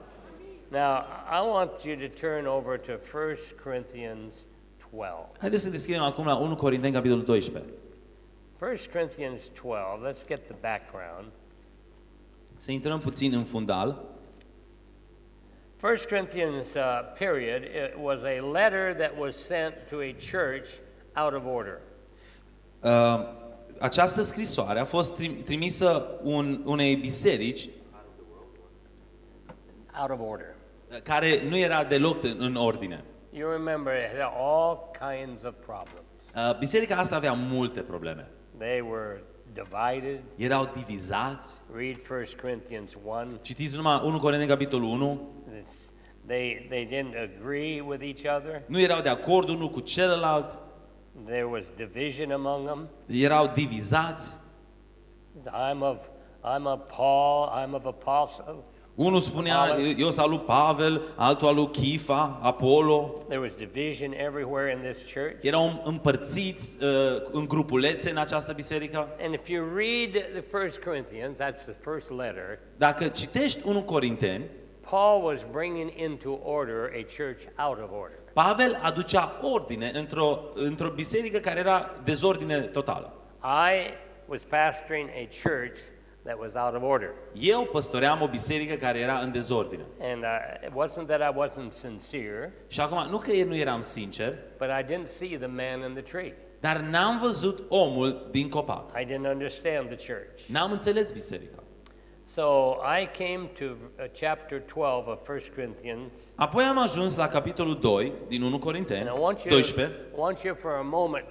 Now, I want you to turn over to 1 Corinthians 12. Haideți să deschidem acum la 1 Corinteni, capitolul 12. 1 Corinthians 12, let's get the background. Să intrăm puțin în fundal. 1 Corinthians uh, period, it was a letter that was sent to a church out of order. Uh, această scrisoare a fost trim- trimisă un, unei biserici Out of order. uh, care nu era deloc în, în ordine. You remember it had all kinds of problems. Uh, biserica asta avea multe probleme. They were divided. Erau divizați. Read 1 Corinthians 1. Citiți numai 1 Corinteni, capitolul 1. It's, they, they didn't agree with each other. Nu erau de acord unul cu celălalt. There was division among them. Erau divizați. I'm of, I'm of Paul, I'm of Apostle. Unul spunea, Apollos. eu sunt al lui Pavel, altul al lui Chifa, Apollo. There was division everywhere in this church. Erau împărțiți uh, în grupulețe în această biserică. And if you read the First Corinthians, that's the first letter, Dacă citești 1 Corinteni, Paul was bringing into order a church out of order. Pavel aducea ordine într-o, într-o biserică care era dezordine totală. I was pastoring a church that was out of order. Eu păstoream o biserică care era în dezordine. And uh, it wasn't that I wasn't sincere, Și acum, nu că eu nu eram sincer, but I didn't see the man in the tree. dar n-am văzut omul din copac. I didn't understand the church. N-am înțeles biserica. So I came to uh, chapter 12 of 1 Corinthians, Apoi am ajuns la capitolul 2 din 1 and Corinteni, I want you, 12. want you for a moment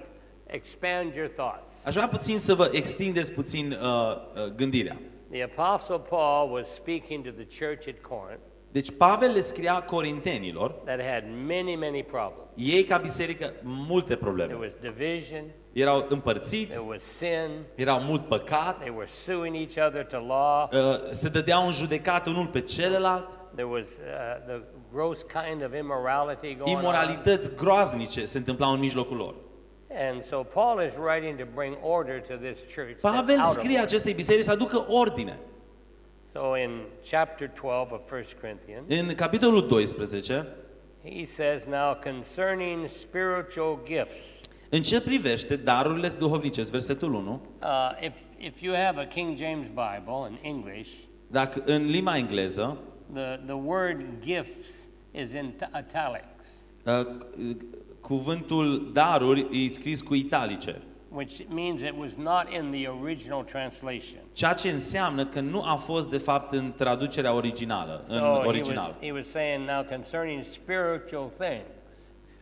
expand your thoughts. Aș vrea puțin să vă extindeți puțin uh, uh, gândirea. The Apostle Paul was speaking to the church at Corinth, Deci Pavel le scria corintenilor, that had many, many problems. ei ca biserică multe There probleme. was division, Erau împărțiți, there was sin, erau mult păcat, they were suing each other to law. uh, se dădeau în judecată unul pe celălalt, There was uh, the gross kind of immorality going on. imoralități groaznice se întâmplau în mijlocul lor. And so Paul is writing to bring order to this church. that's Pavel out of scrie order. acestei biserici să aducă ordine. So in chapter 12 of 1 Corinthians, În capitolul 12, he says, Now concerning spiritual gifts, în ce privește darurile duhovnicești, versetul 1, uh, if, if you have a King James Bible in English, dacă în limba engleză, the, the word gifts is in t- italics, uh, cuvântul daruri e scris cu italice, which means it was not in the original translation. ceea ce înseamnă că nu a fost de fapt în traducerea originală, în So he was, original. he was saying, Now concerning spiritual things,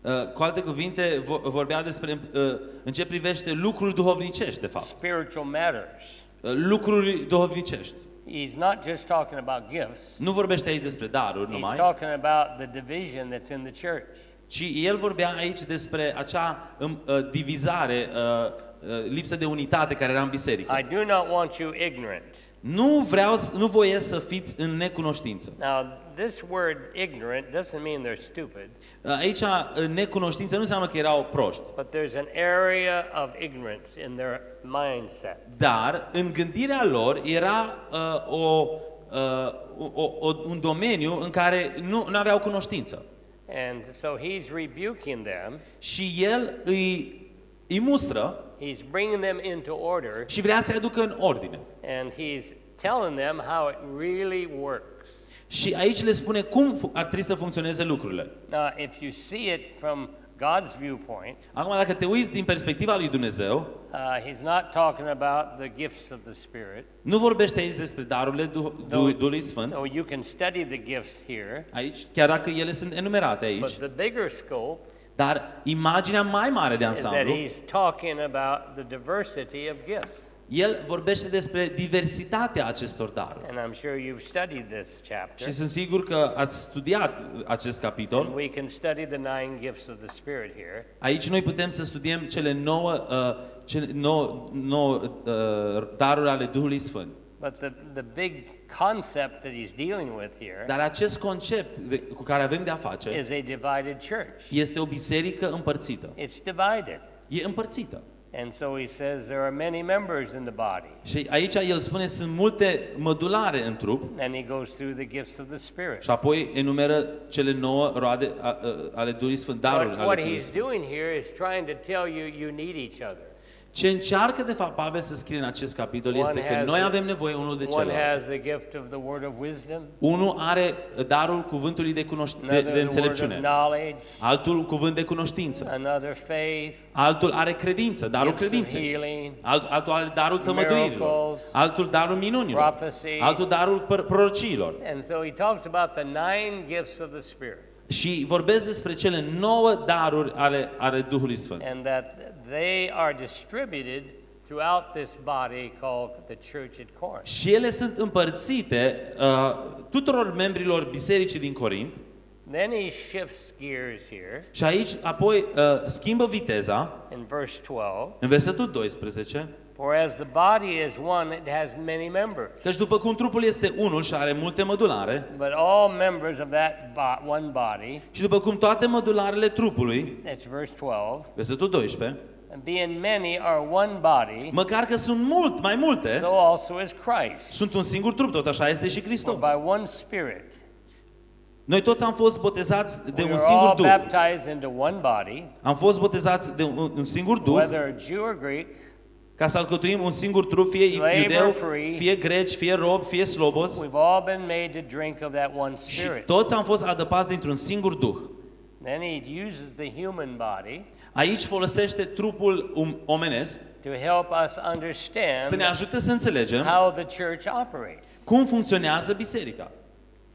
Uh, Cu alte cuvinte, vo- vorbea despre uh, în ce privește lucruri duhovnicești, de fapt. spiritual matters. Uh, Lucruri duhovnicești. He's not just talking about gifts, Nu vorbește aici despre daruri he's numai, talking about the division that's in the church. Ci el vorbea aici despre acea um, uh, divizare, uh, uh, lipsă de unitate care era în biserică. I do not want you ignorant. Nu vreau, să- nu voiesc să fiți în necunoștință. Now, this word ignorant doesn't mean they're stupid, Uh, Aici, în necunoștință nu înseamnă că erau proști, but there's an area of ignorance in their mindset. dar în gândirea lor era uh, o, uh, o, o, un domeniu în care nu, nu aveau cunoștință. And so he's rebuking them, Și el îi, îi mustră he's bringing them into order, și vrea să-i aducă în ordine. and he's telling them how it really works. Și aici le spune cum fu- ar trebui să funcționeze lucrurile. Now, if you see it from God's viewpoint, Acum, dacă te uiți din perspectiva lui Dumnezeu, uh, he's not talking about the gifts of the Spirit. nu vorbește aici despre darurile Duh- Duh- Duhului Sfânt, Though you can study the gifts here, aici, chiar dacă ele sunt enumerate but aici, the bigger scope dar imaginea mai mare de is that ansamblu, he's talking about the diversity of gifts. El vorbește despre diversitatea acestor daruri. And I'm sure you've studied this chapter. Și sunt sigur că ați studiat acest And capitol. we can study the nine gifts of the Spirit here. Aici noi putem să studiem cele nouă, uh, cele nouă, nouă uh, daruri ale Duhului Sfânt. But the, the big concept that he's dealing with here Dar acest concept de, cu care avem de a face is a divided church. este o biserică împărțită. It's divided. E împărțită. And so he says there are many members in the body. Și aici el spune sunt multe mădulare în trup And he goes through the gifts of the Spirit. și apoi enumeră cele nouă roade a, a, ale Duhului Sfânt, daruri What, ale what Duhului he's Sfânt. doing here is trying to tell you you need each other. Ce încearcă de fapt Pavel să scrie în acest capitol One este că has noi the- avem nevoie unul de One celălalt. has the gift of the word of wisdom, Unul are darul cuvântului de, cunoș- de, another de the word of înțelepciune, knowledge, altul cuvânt de cunoștință, another faith, altul are credință, darul gifts of credinței, healing, Alt, altul are darul tămăduirilor, Miracles, altul darul minunilor, prophecy. altul darul păr- prorociilor. And so he talks about the nine gifts of the Spirit. Și vorbesc despre cele nouă daruri ale, ale Duhului Sfânt. and that they are distributed throughout this body called the church at Corinth. Și ele sunt împărțite uh, tuturor membrilor bisericii din Corint. Then he shifts gears here Și aici apoi uh, schimbă viteza in verse 12. în versetul 12. For as the body is one, it has many members. Căci după cum trupul este unul și are multe mădulare, But all members of that bo- one body, și după cum toate mădularele trupului, that's verse 12, versetul 12, and being many are one body, măcar că sunt mult, mai multe, so also is Christ. sunt un singur trup, tot așa este și For Hristos. by one Spirit Noi toți am fost botezați de we un are singur all Duh. baptized into one body, Am fost botezați de un, un singur Duh, whether Jew or Greek, ca să alcătuim un singur trup, fie Slave iudeu, or free. fie greci, fie rob, fie slobos. we've all been made to drink of that one Și Spirit. toți am fost adăpați dintr-un singur Duh. Then he uses the human body Aici folosește trupul um, omenesc to help us să ne understand ajute să înțelegem how the church operates. cum funcționează biserica.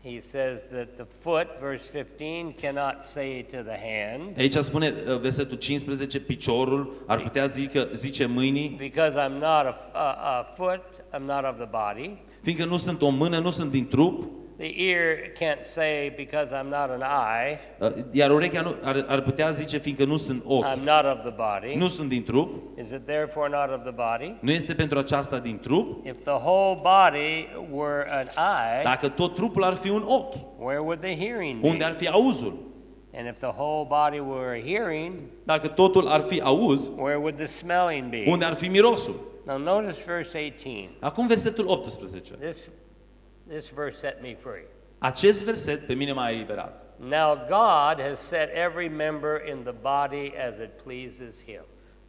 He says that the foot, verse 15, cannot say to the hand, Aici spune uh, versetul 15, piciorul ar putea zică, zice mâinii, because I'm not a, a, a foot, I'm not of the body. fiindcă nu sunt o mână, nu sunt din trup, The ear can't say, because I'm not an eye, Uh, Iar urechea nu, ar, ar putea zice, fiindcă nu sunt ochi, I'm not of the body. nu sunt din trup, Is it therefore not of the body? nu este pentru aceasta din trup, If the whole body were an eye, dacă tot trupul ar fi un ochi, where would the hearing unde be? ar fi auzul? And if the whole body were hearing, Dacă totul ar fi auz, where would the smelling be? unde ar fi mirosul? Now notice verse 18. Acum versetul 18. This, this verse set me free. Acest verset pe mine m-a eliberat. Now God has set every member in the body as it pleases him.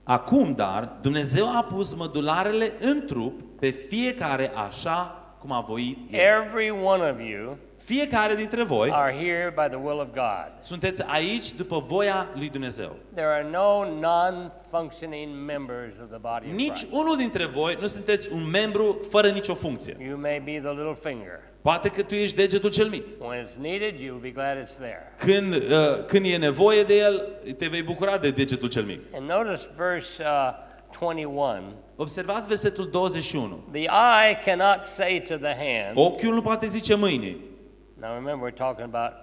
Acum, dar, Dumnezeu a pus mădularele în trup pe fiecare așa cum a voit El. Every one of you Fiecare dintre voi are here by the will of God. sunteți aici după voia lui Dumnezeu. There are no non-functioning members of the body of Nici Christ. unul dintre voi nu sunteți un membru fără nicio funcție. You may be the little finger. Poate că tu ești degetul cel mic. When it's needed, you will be glad it's there. Când, uh, când e nevoie de el, te vei bucura de degetul cel mic. And notice verse uh, 21. Observați versetul 21. The eye cannot say to the hand. Ochiul nu poate zice mâinii. Now remember, we're talking about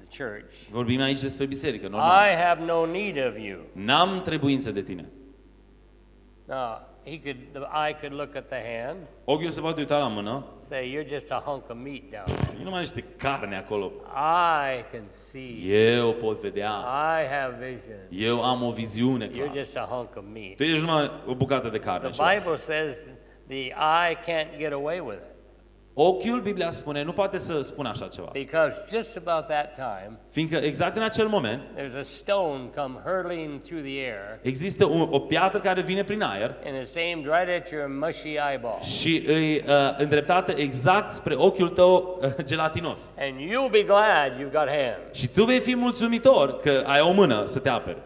the church. Vorbim aici despre biserică, normal. I have no need of you. N-am trebuință de tine. Now, he could, the eye could look at the hand, Ochiul se poate uita la mână, say, You're just a hunk of meat down there. e numai niște carne acolo. I can see. Eu pot vedea. I have vision. Eu am o viziune You're clară. just a hunk of meat. Tu ești numai o bucată de carne. The și lasă. Bible says the eye can't get away with it Ochiul, Biblia spune, nu poate să spună așa ceva. because just about that time, Fiindcă exact în acel moment there's a stone come hurtling through the air există o, o piatră care vine prin aer and it's aimed right at your mushy eyeball. și îi uh, îndreptată exact spre ochiul tău uh, gelatinos. And you'll be glad you've got hands Și tu vei fi mulțumitor că ai o mână să te aperi,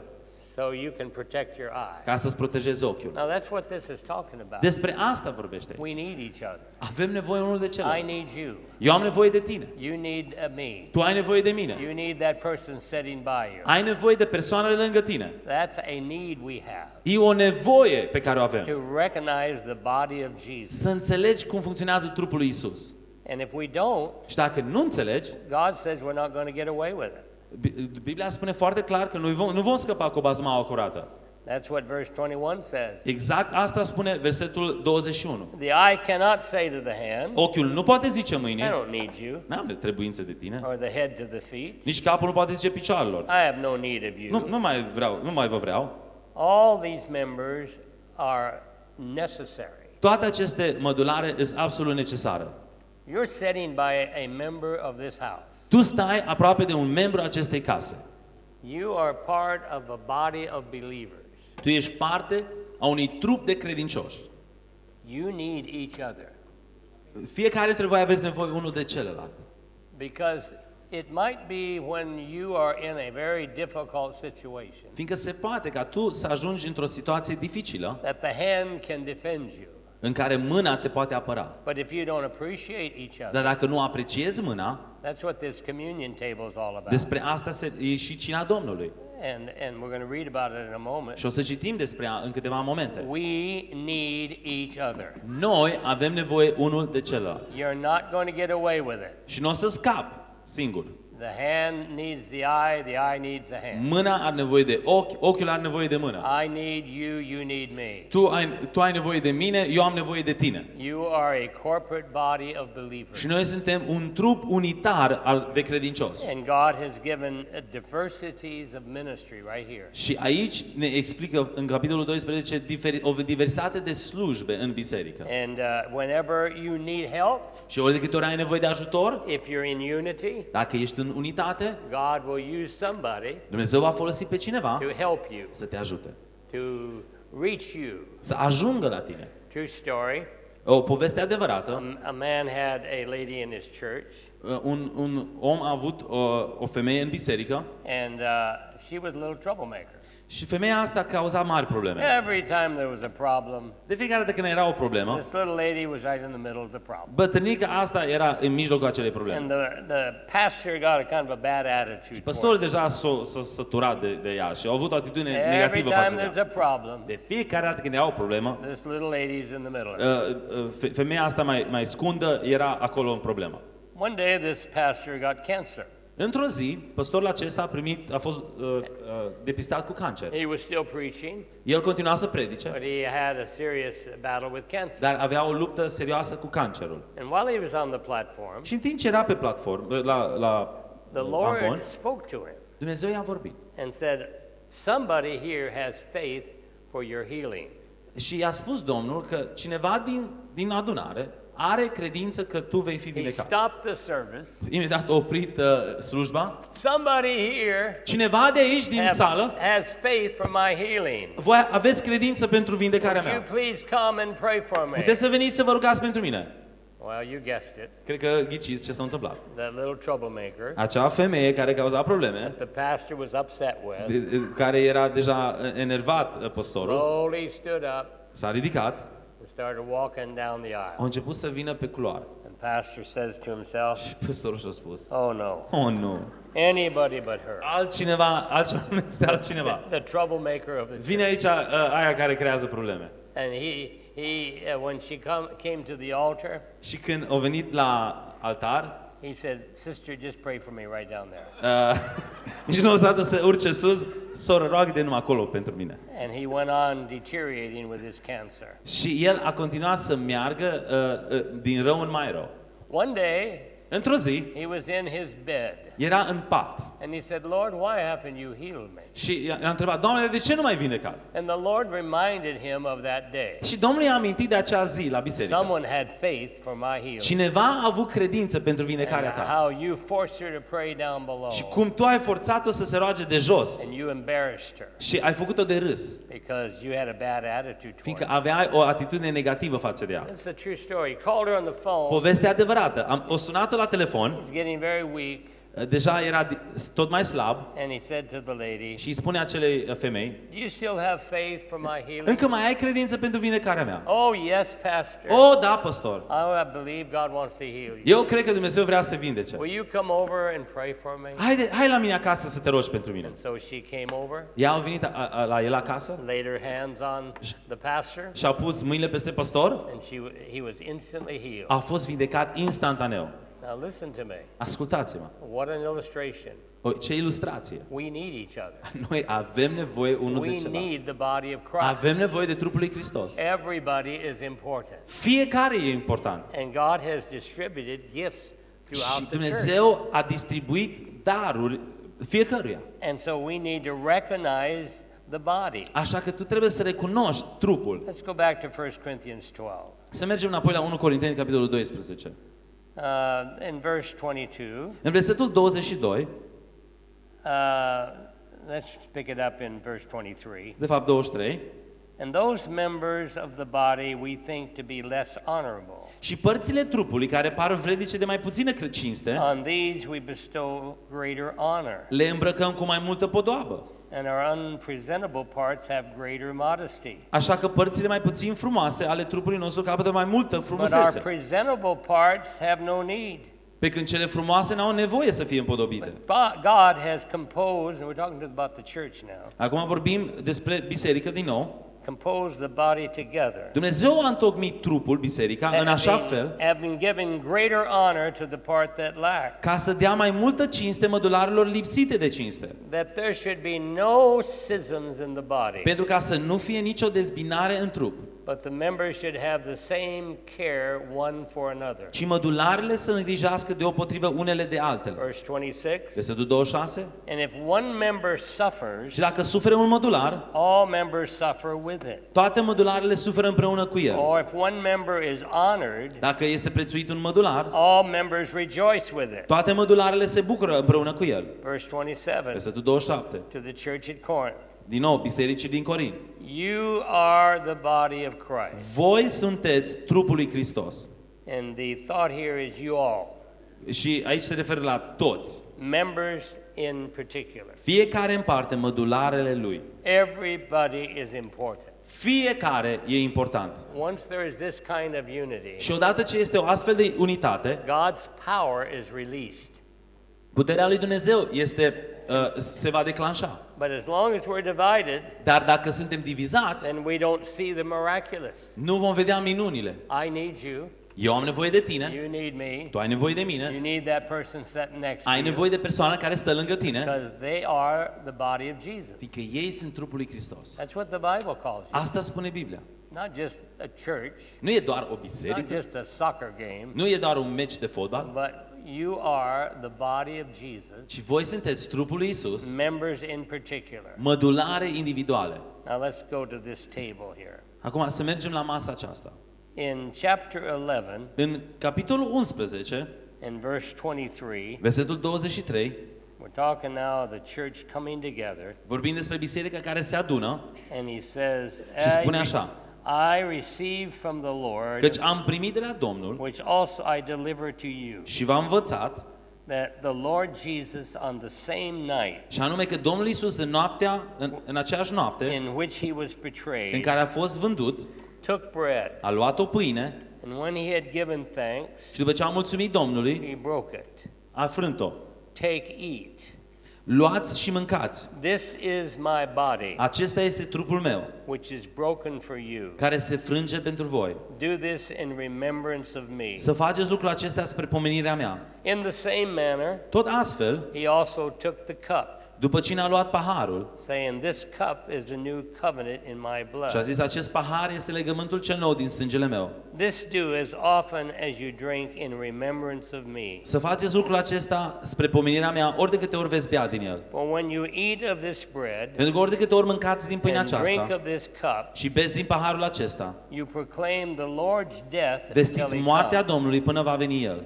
so you can protect your eye. ca să-ți protejezi ochiul. Now that's what this is talking about. Despre asta vorbește We aici. need each other. Avem nevoie unul de I celălalt. need you. Eu am nevoie de tine. You need uh, me. Tu ai nevoie de mine. You need that person sitting by you. Ai nevoie de persoanele lângă tine. That's a need we have E o nevoie pe care o avem. to recognize the body of Jesus. Să înțelegi cum funcționează trupul lui Isus. And if we don't, Și dacă nu înțelegi, God says we're not going to get away with it. Bi- Biblia spune foarte clar că noi vom, nu vom scăpa cu bazmaua curată. That's what verse 21 says. Exact asta spune versetul 21. The eye cannot say to the hand, Ochiul nu poate zice I mâinii, don't need you, n-am de trebuință de tine. or the head to the feet, Nici capul nu poate zice picioarelor. I have no need of Nu, you. nu mai vreau, nu mai vă vreau. All these members are necessary. Toate aceste mădulare sunt absolut necesare. You're sitting by a member of this house. Tu stai aproape de un membru acestei case. You are part of a body of believers. Tu ești parte a unui trup de credincioși. You need each other Fiecare dintre voi aveți nevoie unul de celălalt. because it might be when you are in a very difficult situation Fiindcă se poate ca tu să ajungi într-o situație dificilă that the hand can defend you. În care mâna te poate apăra. But if you don't appreciate each other, Dar dacă nu apreciezi mâna, that's what this communion table is all about. despre asta se, e și cina Domnului. And, and we're going to read about it in a moment. Și o să citim despre ea în câteva momente. We need each other. Noi avem nevoie unul de celălalt. You're not going to get away with it. Și nu o să scap singur. The hand needs the eye, the eye needs the hand. Mâna are nevoie de ochi, ochiul are nevoie de mână. I need you, you need me. Tu ai, tu ai nevoie de mine, eu am nevoie de tine. You are a corporate body of believers. Și noi suntem un trup unitar al de credincioși. And God has given uh, diversities of ministry right here. Și aici ne explică în capitolul 12 diferi, o diversitate de slujbe în biserică. And uh, whenever you need help, Și ori de câte ori ai nevoie de ajutor, if you're in unity, dacă ești în unitate, God will use somebody Dumnezeu va folosi pe cineva to help you, să te ajute, to reach you. să ajungă la tine. True story. O poveste adevărată. A, a man had a lady in his church, Uh, Un, un om a avut o, o femeie în biserică and uh, she was a little troublemaker. Și femeia asta cauza mari probleme. Every time there was a problem, De fiecare dată când era o problemă, this little lady was right in the middle of the problem. bătrânica asta era în mijlocul acelei And probleme. the, the pastor got a kind of a bad attitude. Păstorul towards deja s-a, s-a săturat de, de ea și a avut o atitudine her. Every negativă time față de there's ea. a problem, De fiecare dată când era o problemă, this little lady's in the middle of it. uh, uh, fe- femeia asta mai, mai scundă era acolo în problemă. One day, this pastor got cancer. Într-o zi, păstorul acesta a primit, a fost uh, uh, depistat cu cancer. He was still preaching, El continua să predice, but he had a serious battle with cancer. dar avea o luptă serioasă cu cancerul. And while he was on the platform, Și în timp ce era pe platformă, la, la the uh, Lord avon, spoke to him Dumnezeu i-a vorbit. and said, Somebody here has faith for your healing. Și i-a spus Domnul că cineva din, din adunare are credință că tu vei fi He vindecat. stopped the service. Imediat a oprit uh, slujba. Somebody here Cineva de aici, din have- sală, has faith for my healing. voi aveți credință pentru vindecarea Would you mea. please come and pray for me? Puteți să veniți să vă rugați pentru mine. Well, you guessed it. Cred că ghiciți ce s-a întâmplat. That little troublemaker Acea femeie care cauza probleme, that the pastor was upset with de- de- care era deja uh, enervat uh, păstorul, slowly stood up s-a ridicat, and started walking down the a aisle. început să vină pe culoare. And pastor says to himself, Și păstorul și-a spus, "Oh no, oh nu, anybody but her." altcineva, altcineva nu este altcineva. The troublemaker of the church. Vine aici uh, aia care creează probleme. And he he uh, when she come came to the altar, Și când a venit la altar, he said, "Sister, just pray for me right down there." uh, nici nu o să să urce sus, soră, roagă de numai acolo pentru mine. And he went on deteriorating with his cancer. Și el a continuat să meargă uh, uh, din rău în mai rău. One day, Într-o zi, he was in his bed, era în pat and he said, "Lord, why haven't you healed me?" și i-a i-a întrebat, Doamne, de ce nu mai vindecat? And the Lord reminded him of that day. Și Domnul i-a amintit de acea zi la biserică. Someone had faith for my healing. Cineva a avut credință pentru And vindecarea ta. how you forced her to pray down below. Și cum tu ai forțat-o să se roage de jos And you embarrassed her și ai făcut-o de râs, because you had a bad attitude toward fiindcă her. aveai o atitudine negativă față de ea. It's a true story. He called her on the phone. Povestea adevărată. Am, o sunat-o la telefon, He's getting very weak. Deja era di- tot mai slab And he said to the lady, și îi spune acelei uh, femei, Do you still have faith for my healing? încă mai ai credință pentru vindecarea mea? Oh, yes, Pastor. O, da, păstor. Oh, I believe God wants to heal you. Eu cred că Dumnezeu vrea să te vindece. Will you come over and pray for me? Haide, hai la mine acasă să te rogi pentru mine. So she came over, Ea a venit a, a, la el acasă laid her hands on the pastor, și a pus mâinile peste păstor. and she, he was instantly healed. A fost vindecat instantaneu. Now listen to me. Ascultați-mă. What an illustration. O, ce ilustrație. We need each other. Noi avem nevoie unul de We celălalt. need the body of Christ. Avem nevoie de trupul lui Hristos. Everybody is important. Fiecare e important. And God has distributed gifts Și throughout the church. Dumnezeu a distribuit daruri fiecăruia. And so we need to recognize the body. Așa că tu trebuie să recunoști trupul. Let's go back to 1 Corinthians 12. Să mergem înapoi la 1 Corinteni, capitolul 12. Uh, in verse 22, În versetul 22, uh, let's pick it up in verse 23. de fapt 23, And those members of the body we think to be less honorable. și părțile trupului care par vrednice de mai puțină cre- cinste, On these we bestow greater honor, le îmbrăcăm cu mai multă podoabă. And our unpresentable parts have greater modesty. Așa că părțile mai puțin frumoase ale trupului nostru capătă mai multă But our frumusețe. presentable parts have no need. Pe când cele frumoase n-au nevoie să fie împodobite. But God has composed, and we're talking about the church now, Acum vorbim despre biserică din nou. Composed the body together. Dumnezeu a întocmit trupul, biserica, în așa having- fel having given greater honor to the part that lacks, ca să dea mai multă cinste mădularilor lipsite de cinste. that there should be no schisms in the body, Pentru ca să nu fie nicio dezbinare în trup, but the members should have the same care one for another. ci mădularele să îngrijească deopotrivă unele de altele. Verse 26 Versetul 26. And if one member suffers, Și dacă suferă un mădular, all members suffer with it. toate mădularele suferă împreună cu el. Or if one member is honored, Dacă este prețuit un mădular, all members rejoice with it. toate mădularele se bucură împreună cu el. Verse 27 Versetul 27. to the church at Corinth. Din nou, bisericii din Corint. You are the body of Christ. Voi sunteți trupul lui Hristos. And the thought here is you all, Și aici se referă la toți. members in particular. Fiecare în parte mădularele lui. Everybody is important. Fiecare e important. Once there is this kind of unity, Și odată ce este o astfel de unitate, God's power is released. puterea lui Dumnezeu este, uh, se va declanșa. But as long as we're divided, Dar dacă suntem divizați, then we don't see the miraculous. nu vom vedea minunile. I need you, Eu am nevoie de tine, You need me. tu ai nevoie de You mine, need that person sitting next to ai you. nevoie de persoana care stă lângă tine, Because they are the body of Jesus. fiindcă ei sunt trupul lui Hristos. That's what the Bible calls you. Asta spune Biblia. Not just a church, Nu e doar o not biserică, just a soccer game, nu e doar un meci de fotbal, but you are the body of Jesus, ci voi sunteți trupul lui Isus, members in particular. mădulare individuale. Now let's go to this table here. Acum să mergem la masa aceasta. In chapter 11, În capitolul 11, in verse 23, versetul 23, we're talking now of the church coming together, vorbim despre biserica care se adună and he says, și spune I, așa, I received from the Lord, căci am primit de la Domnul which also I delivered to you, și v-am învățat, that the Lord Jesus on the same night și anume că Domnul Isus în noaptea, în, în aceeași noapte, in which he was în betrayed, care a fost vândut, took bread, a luat o pâine and when he had given thanks, și după ce a mulțumit Domnului, he broke it. a frânt-o. Take, eat. Luați și mâncați. This is my body, Acesta este trupul meu, which is broken for you. care se frânge pentru voi. Do this in remembrance of me. Să faceți lucrul acesta spre pomenirea mea. In the same manner, Tot astfel, he also took the cup, după cine a luat paharul saying, This cup is the new covenant in my și a blood. zis, acest pahar este legământul cel nou din sângele meu. This do as often as you drink in remembrance of me. Să faceți lucrul acesta spre pomenirea mea ori de câte ori veți bea din el. For when you eat of this bread Pentru că ori de câte ori mâncați din pâinea and drink aceasta of this cup, și beți din paharul acesta, you proclaim the Lord's death until vestiți he moartea come. Domnului până va veni El.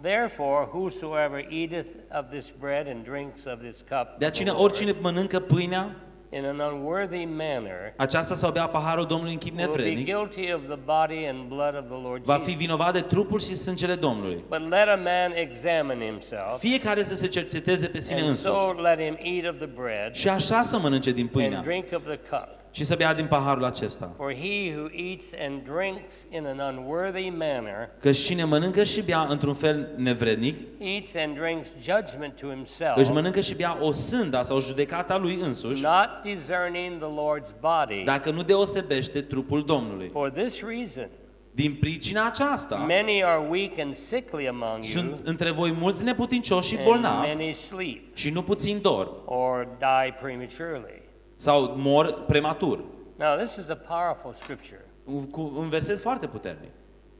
Therefore, whosoever eateth of this bread and drinks of this cup De of the aceea, Lord oricine mănâncă pâinea in an unworthy manner aceasta sau bea paharul Domnului în chip will be nevrednic, guilty of the body and blood of the Lord va fi Jesus. vinovat de trupul și sângele Domnului. But let a man examine himself, Fiecare să se cerceteze pe sine and însuși so let him eat of the bread și așa să mănânce din and pâinea drink of the cup. Și să bea din paharul acesta. For he who eats and drinks in an unworthy manner Că cine mănâncă și bea într-un fel nevrednic, eats and drinks judgment to himself, își mănâncă și bea o sânda sau judecata lui însuși, not discerning the Lord's body. dacă nu deosebește trupul Domnului. For this reason, Din pricina aceasta, many are weak and sickly among you, sunt între voi mulți neputincioși și and bolnavi many sleep și nu puțin dor or die prematurely. Sau mor prematur. Now, this is a powerful scripture. Un- Cu un verset foarte puternic.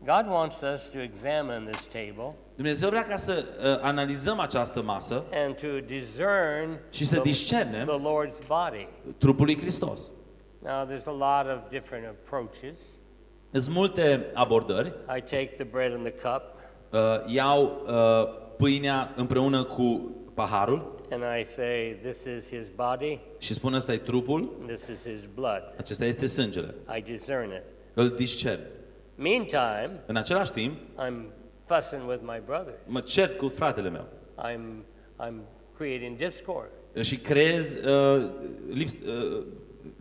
God wants us to examine this table Dumnezeu vrea ca să uh, analizăm această masă, and to discern Și să the, discernem the Lord's body. trupul lui Hristos. Now, there's a lot of different approaches. Sunt multe abordări. I take the bread and the cup Uh, iau uh, pâinea împreună cu paharul and I say, This is his body, și spun ăsta e trupul, and this is his blood. acesta este sângele. I discern it. Îl discern. Meantime, În același timp, I'm fussing with my brother. mă cert cu fratele meu I'm, I'm creating discord. și creez uh, lips, uh,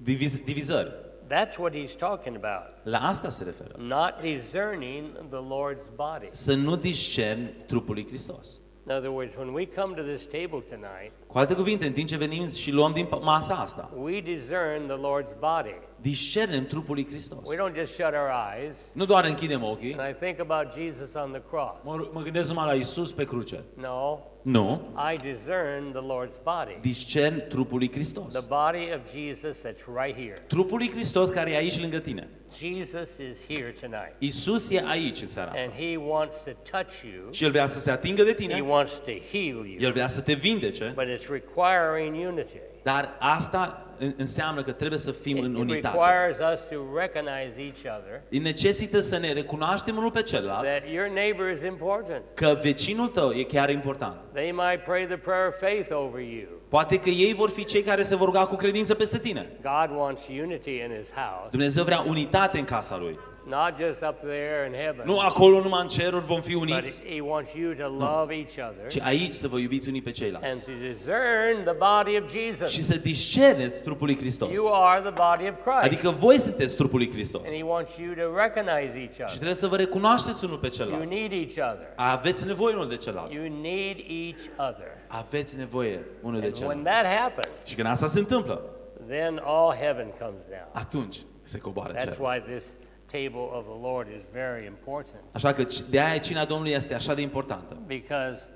diviz, divizări. That's what he's talking about. La asta se referă. Not discerning the Lord's body. Să nu discerni trupul lui Hristos. In other words, when we come to this table tonight, Cu alte cuvinte, în timp ce venim și luăm din masa asta, we discern the Lord's body. discernem trupul lui Hristos. We don't just shut our eyes. Nu doar închidem ochii, And I think about Jesus on the cross. mă, mă gândesc numai la Isus pe cruce. No, Nu, I discern the Lord's body. discern trupul lui Hristos. The body of Jesus that's right here. Trupul lui Hristos care e aici lângă tine. Jesus is here tonight. Isus e aici în seara And asta. he wants to touch you. Și El vrea să se atingă de He tine, wants to heal you. El vrea să te vindece, But it's requiring unity. dar asta în- înseamnă că trebuie să fim în It unitate. requires us to recognize each other Îi necesită să ne recunoaștem unul pe celălalt, that your neighbor is important. că vecinul tău e chiar important. They might pray the prayer of faith over you. Poate că ei vor fi cei care se vor ruga cu credință peste tine. God wants unity in his house, Dumnezeu vrea unitate în casa Lui. Not just up there in heaven, Nu acolo numai în ceruri vom fi but uniți, he wants you to love each other ci aici să vă iubiți unii pe and ceilalți. to discern the body of Și Jesus. să discerneți trupul lui Hristos. You are the body of Christ. Adică voi sunteți trupul lui Hristos. And he wants you to recognize each Și other. trebuie să vă recunoașteți unul pe You celălalt. need each other. Aveți nevoie unul de celălalt. You need each other. Aveți nevoie unul de And when celălalt. that happens, Și când asta se întâmplă, then all heaven comes down. atunci se coboară That's cerul. why this table of the Lord is very important Așa că ci- de aia cina Domnului este așa de importantă. because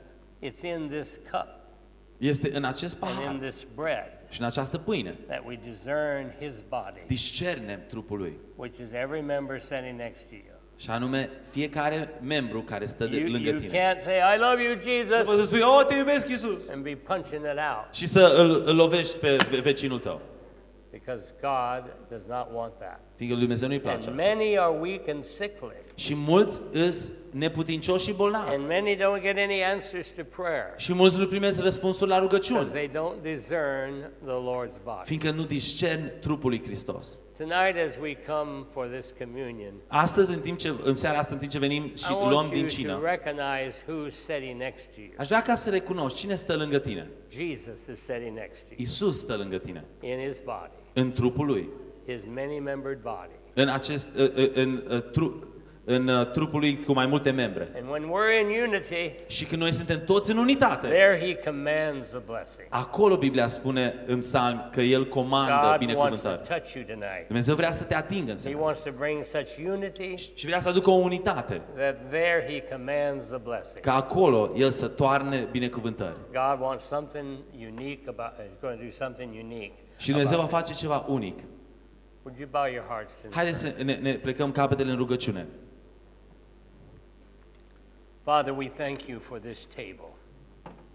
it's in this cup Este în acest and in pahar this bread și în această pâine. that we discern his body, Discernem trupul lui. which is every member sitting next to you. Și anume, fiecare membru care stă de, You, lângă you tine. can't say, I love you, Nu poți Jesus, să spui, oh, te iubesc, Iisus. and be punching it out Și să îl, îl lovești pe ve- vecinul tău. Because God does not want that. Fiindcă lui Dumnezeu nu-i place And asta. many are weak and sickly, Și mulți îs neputincioși și bolnavi. and many don't get any answers to prayer Și mulți nu primesc răspunsuri la because rugăciuni. they don't discern the Lord's body. Fiindcă nu discern trupul lui Hristos. Tonight, as we come for this communion, Astăzi, în, timp ce, în seara asta, în timp ce venim și I luăm want din you to cină, recognize who's sitting next to you. aș vrea ca să recunoști cine stă lângă tine. Jesus is sitting next to you Isus stă lângă tine, in his body, în trupul lui, his many-membered body. în, acest, în, în, în, tru, în uh, trupul lui cu mai multe membre. And when we're in unity, Și când noi suntem toți în unitate, there he commands the blessing. acolo Biblia spune în psalm că El comandă God wants to binecuvântări. touch you tonight. Dumnezeu vrea să te atingă în He seara wants to bring such unity Și vrea să aducă o unitate, that there he commands the blessing. ca acolo El să toarne binecuvântări. God wants something unique about, he's going to do something unique. Și Dumnezeu va about face ceva unic. this. Would you bow your hearts in Haideți să ne, ne plecăm capetele în rugăciune. Father, we thank you for this table.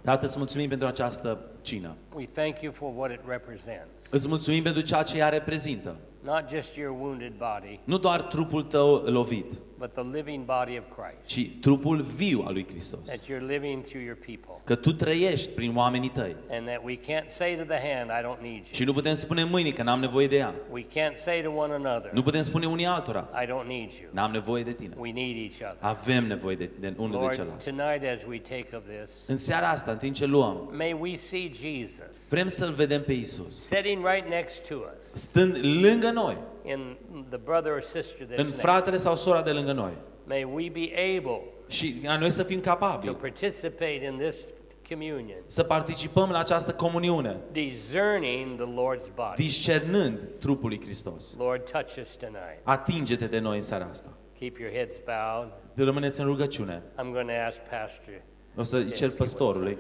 Tată, îți mulțumim pentru această cină. We thank you for what it represents. Îți mulțumim pentru ceea ce ea reprezintă. Not just your wounded body, Nu doar trupul tău lovit, but the living body of Christ. ci trupul viu al lui Hristos. That you're living through your people. Că tu trăiești prin oamenii tăi. And that we can't say to the hand, I don't need Și you. nu putem spune mâinii că n-am nevoie de ea. We can't say to one another, Nu putem spune unii altora, I don't need you. n-am nevoie de tine. We need each other. Avem nevoie de, de unul de Lord, celălalt. tonight as we take of this, În seara asta, în timp ce luăm, may we see Jesus vrem să-L vedem pe Isus. sitting right next to us Stând lângă noi, in the brother or sister în that's next. fratele sau sora de lângă noi. May we be able Și ca noi să fim to capabili participate in this communion, să participăm la această comuniune, discerning the Lord's body. discernând trupul lui Hristos. Lord, touch us tonight. Atinge-te de noi în seara asta. Keep your heads bowed. Rămâneți în rugăciune. I'm going to ask Pastor. O să cer păstorului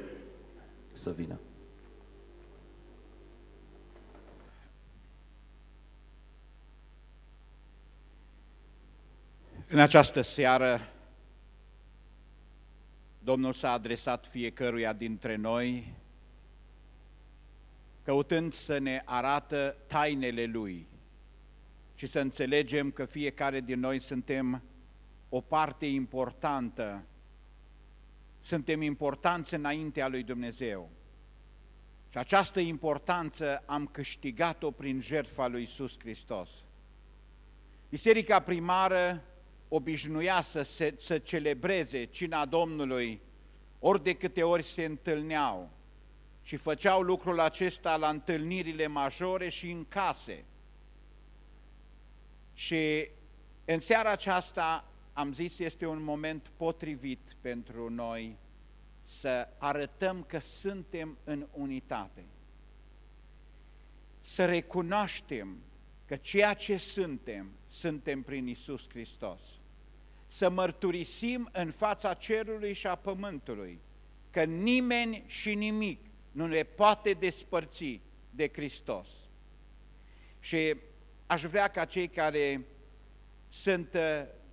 să vină. În această seară, Domnul s-a adresat fiecăruia dintre noi, căutând să ne arată tainele Lui și să înțelegem că fiecare din noi suntem o parte importantă, suntem importanți înaintea lui Dumnezeu. Și această importanță am câștigat-o prin jertfa lui Iisus Hristos. Biserica primară obișnuia să, se, să celebreze cina Domnului ori de câte ori se întâlneau și făceau lucrul acesta la întâlnirile majore și în case. Și în seara aceasta am zis este un moment potrivit pentru noi să arătăm că suntem în unitate. Să recunoaștem că ceea ce suntem, suntem prin Isus Hristos. Să mărturisim în fața cerului și a pământului că nimeni și nimic nu ne poate despărți de Hristos. Și aș vrea ca cei care sunt uh,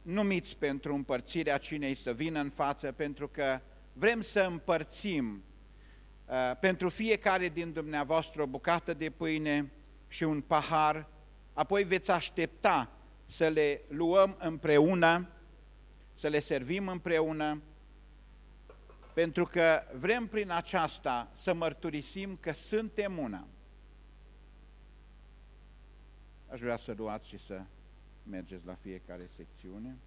numiți pentru împărțirea cinei să vină în față, pentru că vrem să împărțim uh, pentru fiecare din dumneavoastră o bucată de pâine și un pahar, apoi veți aștepta să le luăm împreună, să le servim împreună, pentru că vrem prin aceasta să mărturisim că suntem una. Aș vrea să luați și să mergeți la fiecare secțiune.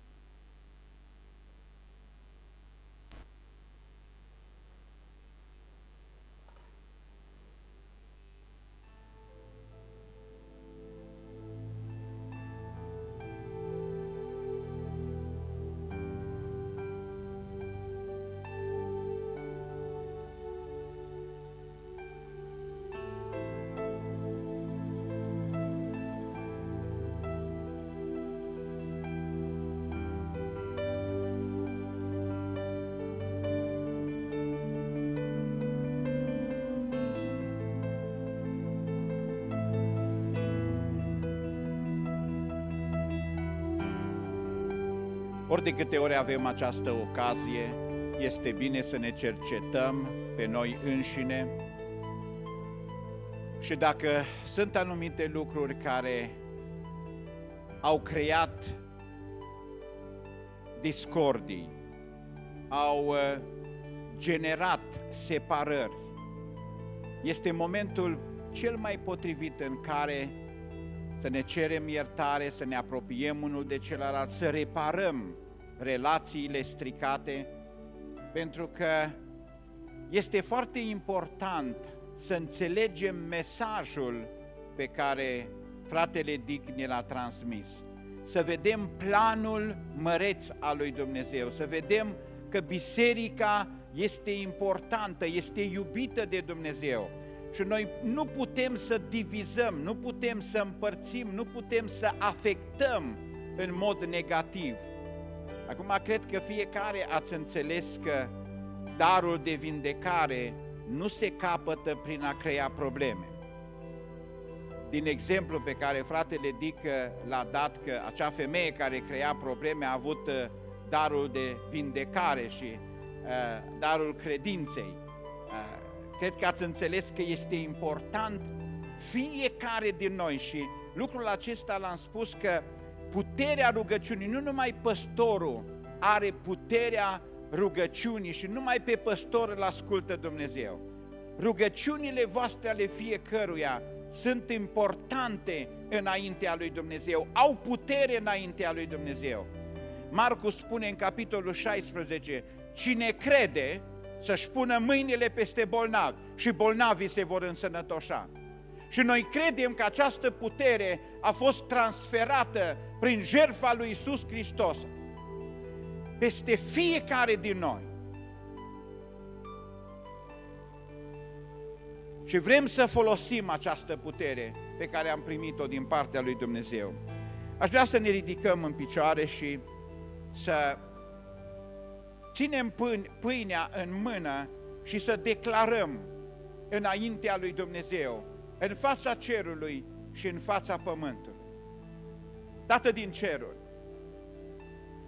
Ori de câte ori avem această ocazie, este bine să ne cercetăm pe noi înșine. Și dacă sunt anumite lucruri care au creat discordii, au uh, generat separări, este momentul cel mai potrivit în care să ne cerem iertare, să ne apropiem unul de celălalt, să reparăm relațiile stricate, pentru că este foarte important să înțelegem mesajul pe care fratele Dic ne l-a transmis, să vedem planul măreț al lui Dumnezeu, să vedem că biserica este importantă, este iubită de Dumnezeu și noi nu putem să divizăm, nu putem să împărțim, nu putem să afectăm în mod negativ. Acum cred că fiecare ați înțeles că darul de vindecare nu se capătă prin a crea probleme. Din exemplu pe care fratele Dic l-a dat că acea femeie care crea probleme a avut uh, darul de vindecare și uh, darul credinței. Uh, cred că ați înțeles că este important fiecare din noi și lucrul acesta l-am spus că puterea rugăciunii, nu numai păstorul are puterea rugăciunii și numai pe păstor îl ascultă Dumnezeu. Rugăciunile voastre ale fiecăruia sunt importante înaintea lui Dumnezeu, au putere înaintea lui Dumnezeu. Marcus spune în capitolul 16, cine crede să-și pună mâinile peste bolnavi și bolnavii se vor însănătoșa. Și noi credem că această putere a fost transferată prin jertfa lui Isus Hristos peste fiecare din noi. Și vrem să folosim această putere pe care am primit-o din partea lui Dumnezeu. Aș vrea să ne ridicăm în picioare și să ținem pâinea în mână și să declarăm înaintea lui Dumnezeu, în fața cerului și în fața pământului. Tată din ceruri,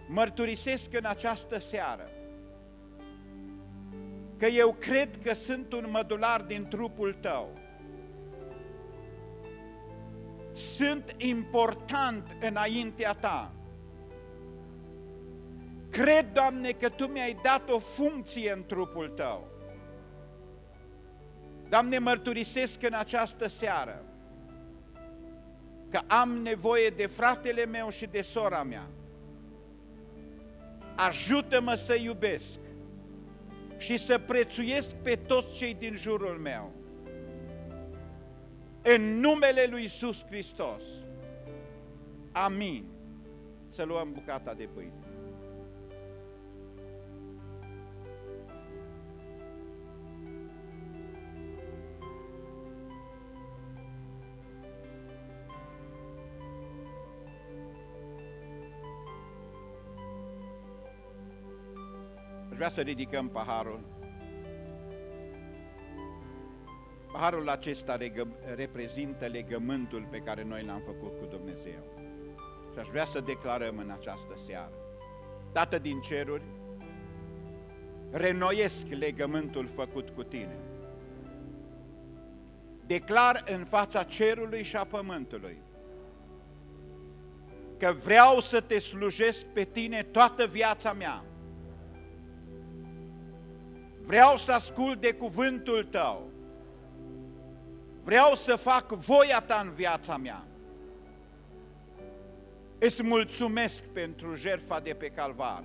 mărturisesc în această seară că eu cred că sunt un mădular din trupul tău. Sunt important înaintea ta. Cred, Doamne, că Tu mi-ai dat o funcție în trupul Tău. Doamne, mărturisesc în această seară că am nevoie de fratele meu și de sora mea. Ajută-mă să iubesc și să prețuiesc pe toți cei din jurul meu. În numele lui Isus Hristos. Amin. Să luăm bucata de pâine. Vrea să ridicăm paharul. Paharul acesta reprezintă legământul pe care noi l-am făcut cu Dumnezeu. Și aș vrea să declarăm în această seară. Tată din ceruri, renoiesc legământul făcut cu tine. Declar în fața cerului și a pământului că vreau să te slujesc pe tine toată viața mea Vreau să ascult de cuvântul tău. Vreau să fac voia ta în viața mea. Îți mulțumesc pentru jertfa de pe calvar.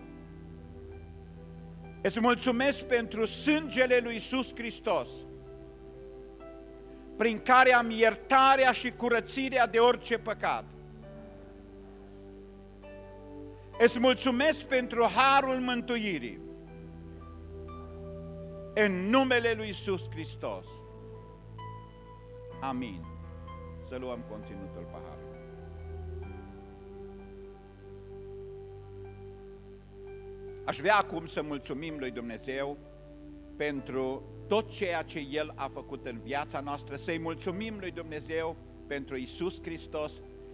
Îți mulțumesc pentru sângele lui Iisus Hristos, prin care am iertarea și curățirea de orice păcat. Îți mulțumesc pentru harul mântuirii în numele lui Iisus Hristos. Amin. Să luăm conținutul paharului. Aș vrea acum să mulțumim lui Dumnezeu pentru tot ceea ce El a făcut în viața noastră, să-i mulțumim lui Dumnezeu pentru Isus Hristos,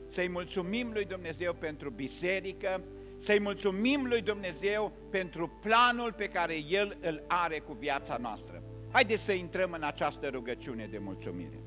să-i mulțumim lui Dumnezeu pentru biserică să-i mulțumim lui Dumnezeu pentru planul pe care El îl are cu viața noastră. Haideți să intrăm în această rugăciune de mulțumire.